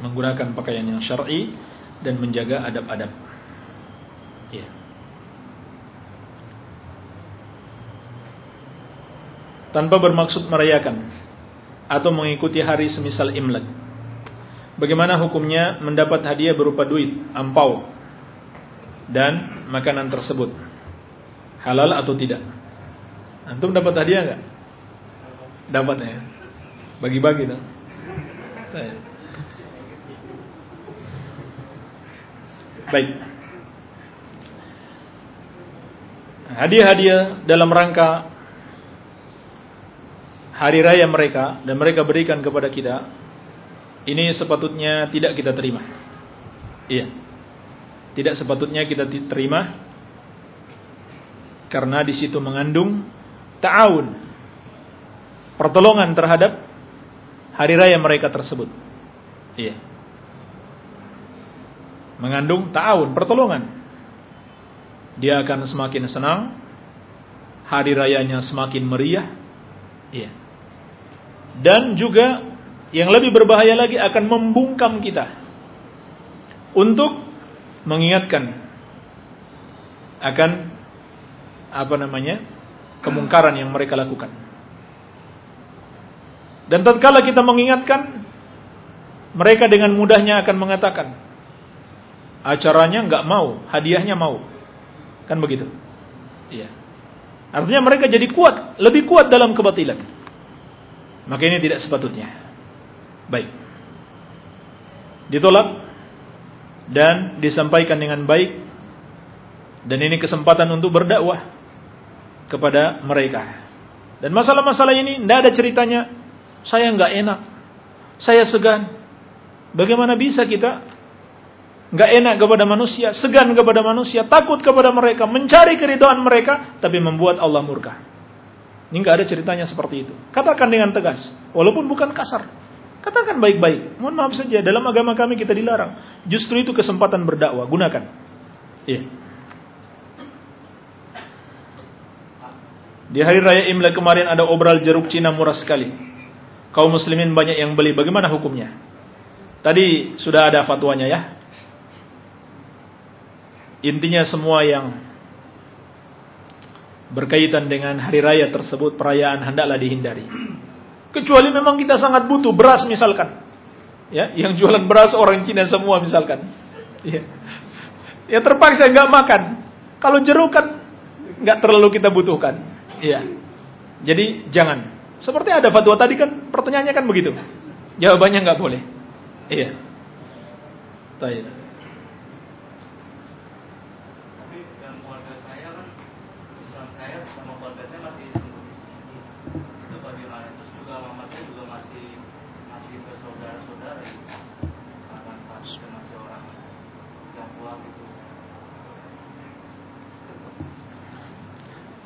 menggunakan pakaian yang syar'i dan menjaga adab-adab. Iya. Tanpa bermaksud merayakan atau mengikuti hari semisal Imlek Bagaimana hukumnya mendapat hadiah berupa duit, ampau dan makanan tersebut? Halal atau tidak? Antum dapat hadiah enggak? Dapat ya. Bagi-bagi tuh. Baik. Hadiah-hadiah dalam rangka hari raya mereka dan mereka berikan kepada kita ini sepatutnya tidak kita terima. Iya. Tidak sepatutnya kita terima karena di situ mengandung ta'awun. Pertolongan terhadap hari raya mereka tersebut. Iya. Mengandung ta'awun, pertolongan. Dia akan semakin senang, hari rayanya semakin meriah. Iya. Dan juga yang lebih berbahaya lagi akan membungkam kita untuk mengingatkan akan apa namanya kemungkaran yang mereka lakukan. Dan tatkala kita mengingatkan, mereka dengan mudahnya akan mengatakan, acaranya nggak mau, hadiahnya mau, kan begitu? Iya. Artinya mereka jadi kuat, lebih kuat dalam kebatilan. Maka ini tidak sepatutnya. Baik. Ditolak dan disampaikan dengan baik dan ini kesempatan untuk berdakwah kepada mereka. Dan masalah-masalah ini tidak ada ceritanya saya nggak enak, saya segan. Bagaimana bisa kita nggak enak kepada manusia, segan kepada manusia, takut kepada mereka, mencari keridhaan mereka, tapi membuat Allah murka. Ini nggak ada ceritanya seperti itu. Katakan dengan tegas, walaupun bukan kasar. Katakan baik-baik. Mohon maaf saja, dalam agama kami kita dilarang. Justru itu kesempatan berdakwah, gunakan. Iya. Di hari raya Imlek kemarin ada obral jeruk Cina murah sekali. Kaum muslimin banyak yang beli, bagaimana hukumnya? Tadi sudah ada fatwanya ya. Intinya semua yang berkaitan dengan hari raya tersebut perayaan hendaklah dihindari. Kecuali memang kita sangat butuh beras misalkan. Ya, yang jualan beras orang Cina semua misalkan. Ya. Ya terpaksa nggak makan. Kalau jeruk kan nggak terlalu kita butuhkan. Iya. Jadi jangan. Seperti ada fatwa tadi kan pertanyaannya kan begitu. Jawabannya nggak boleh. Iya. Baik.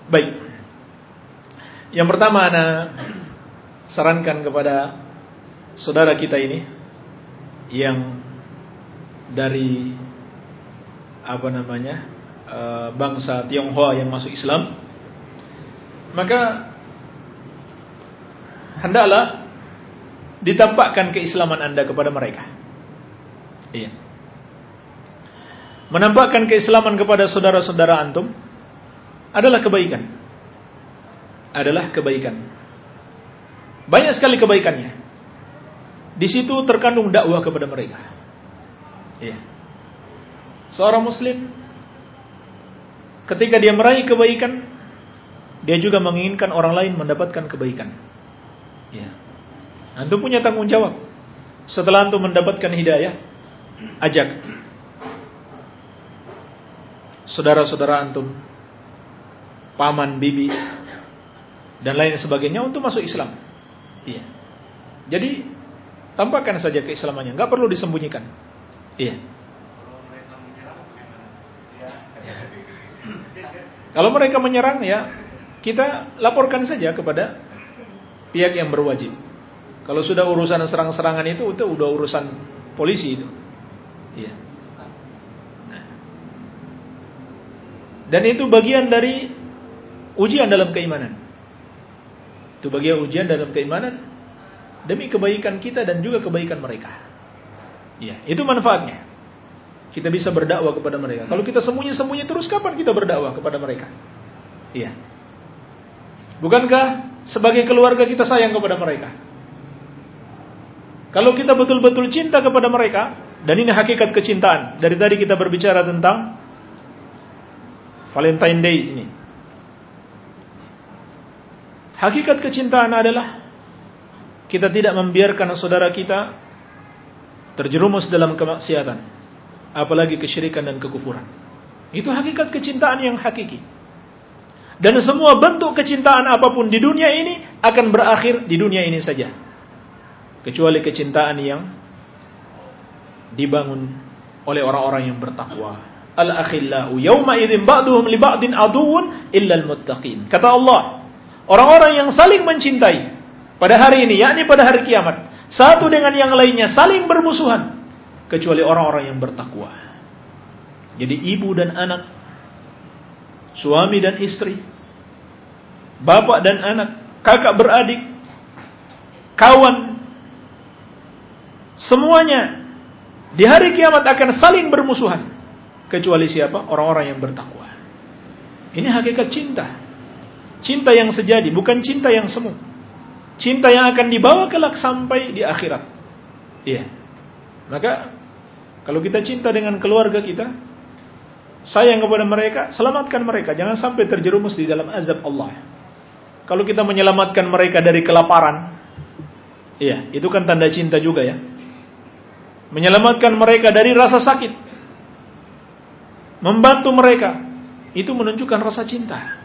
Baik. Yang pertama Ana sarankan kepada saudara kita ini yang dari apa namanya eh, bangsa Tionghoa yang masuk Islam, maka hendaklah ditampakkan keislaman Anda kepada mereka. Iya. Menampakkan keislaman kepada saudara-saudara antum adalah kebaikan. Adalah kebaikan. Banyak sekali kebaikannya. Di situ terkandung dakwah kepada mereka. Ya. Seorang muslim ketika dia meraih kebaikan, dia juga menginginkan orang lain mendapatkan kebaikan. Ya. Antum punya tanggung jawab. Setelah antum mendapatkan hidayah, ajak saudara-saudara antum paman, bibi, dan lain sebagainya untuk masuk Islam. Iya. Jadi tampakkan saja keislamannya, nggak perlu disembunyikan. Iya. Kalau mereka menyerang ya kita laporkan saja kepada pihak yang berwajib. Kalau sudah urusan serang-serangan itu itu udah urusan polisi itu. Iya. Nah. Dan itu bagian dari ujian dalam keimanan. Itu bagian ujian dalam keimanan demi kebaikan kita dan juga kebaikan mereka. Ya, itu manfaatnya. Kita bisa berdakwah kepada mereka. Kalau kita sembunyi-sembunyi terus kapan kita berdakwah kepada mereka? Iya. Bukankah sebagai keluarga kita sayang kepada mereka? Kalau kita betul-betul cinta kepada mereka, dan ini hakikat kecintaan. Dari tadi kita berbicara tentang Valentine Day ini. Hakikat kecintaan adalah kita tidak membiarkan saudara kita terjerumus dalam kemaksiatan, apalagi kesyirikan dan kekufuran. Itu hakikat kecintaan yang hakiki. Dan semua bentuk kecintaan apa pun di dunia ini akan berakhir di dunia ini saja. Kecuali kecintaan yang dibangun oleh orang-orang yang bertakwa. Al-akhillau yawma idzin ba'duhum li ba'din aduwwun illa al-muttaqin. Kata Allah, Orang-orang yang saling mencintai pada hari ini, yakni pada hari kiamat, satu dengan yang lainnya saling bermusuhan, kecuali orang-orang yang bertakwa. Jadi ibu dan anak, suami dan istri, bapak dan anak, kakak beradik, kawan, semuanya di hari kiamat akan saling bermusuhan, kecuali siapa? Orang-orang yang bertakwa. Ini hakikat cinta. Cinta yang sejati, bukan cinta yang semu. Cinta yang akan dibawa kelak sampai di akhirat. Iya. Maka kalau kita cinta dengan keluarga kita, sayang kepada mereka, selamatkan mereka, jangan sampai terjerumus di dalam azab Allah. Kalau kita menyelamatkan mereka dari kelaparan, iya, itu kan tanda cinta juga ya. Menyelamatkan mereka dari rasa sakit, membantu mereka, itu menunjukkan rasa cinta.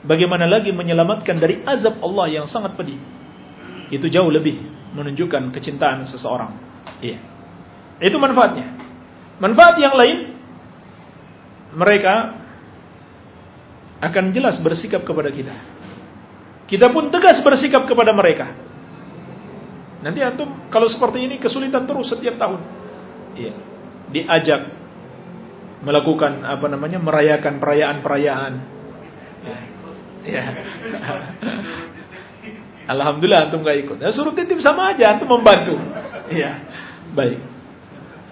Bagaimana lagi menyelamatkan dari azab Allah yang sangat pedih. Itu jauh lebih menunjukkan kecintaan seseorang. Iya. Itu manfaatnya. Manfaat yang lain mereka akan jelas bersikap kepada kita. Kita pun tegas bersikap kepada mereka. Nanti antum kalau seperti ini kesulitan terus setiap tahun. Iya. Diajak melakukan apa namanya merayakan perayaan-perayaan. Ya Ya. Alhamdulillah antum gak ikut. Ya, suruh titip sama aja antum membantu. Iya. Baik.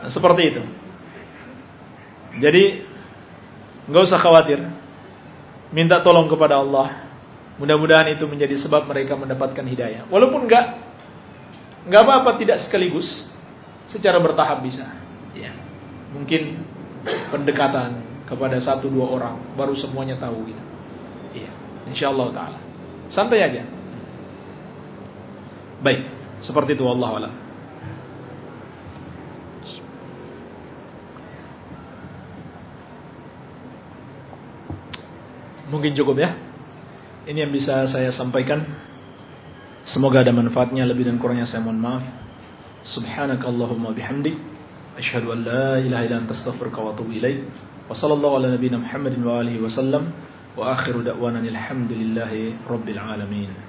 Nah, seperti itu. Jadi nggak usah khawatir. Minta tolong kepada Allah. Mudah-mudahan itu menjadi sebab mereka mendapatkan hidayah. Walaupun nggak nggak apa-apa tidak sekaligus, secara bertahap bisa. Ya. Mungkin pendekatan kepada satu dua orang baru semuanya tahu gitu. Insyaallah taala. Santai aja. Baik, seperti itu Allah alam. Mungkin cukup ya. Ini yang bisa saya sampaikan. Semoga ada manfaatnya lebih dan kurangnya saya mohon maaf. Subhanakallahumma bihamdik asyhadu an la ilaha illa anta astaghfiruka wa atubu ilaik. Wa sallallahu ala nabiyyina Muhammadin wa alihi wa sallam wa akhiru da'wana alhamdulillahi rabbil alamin.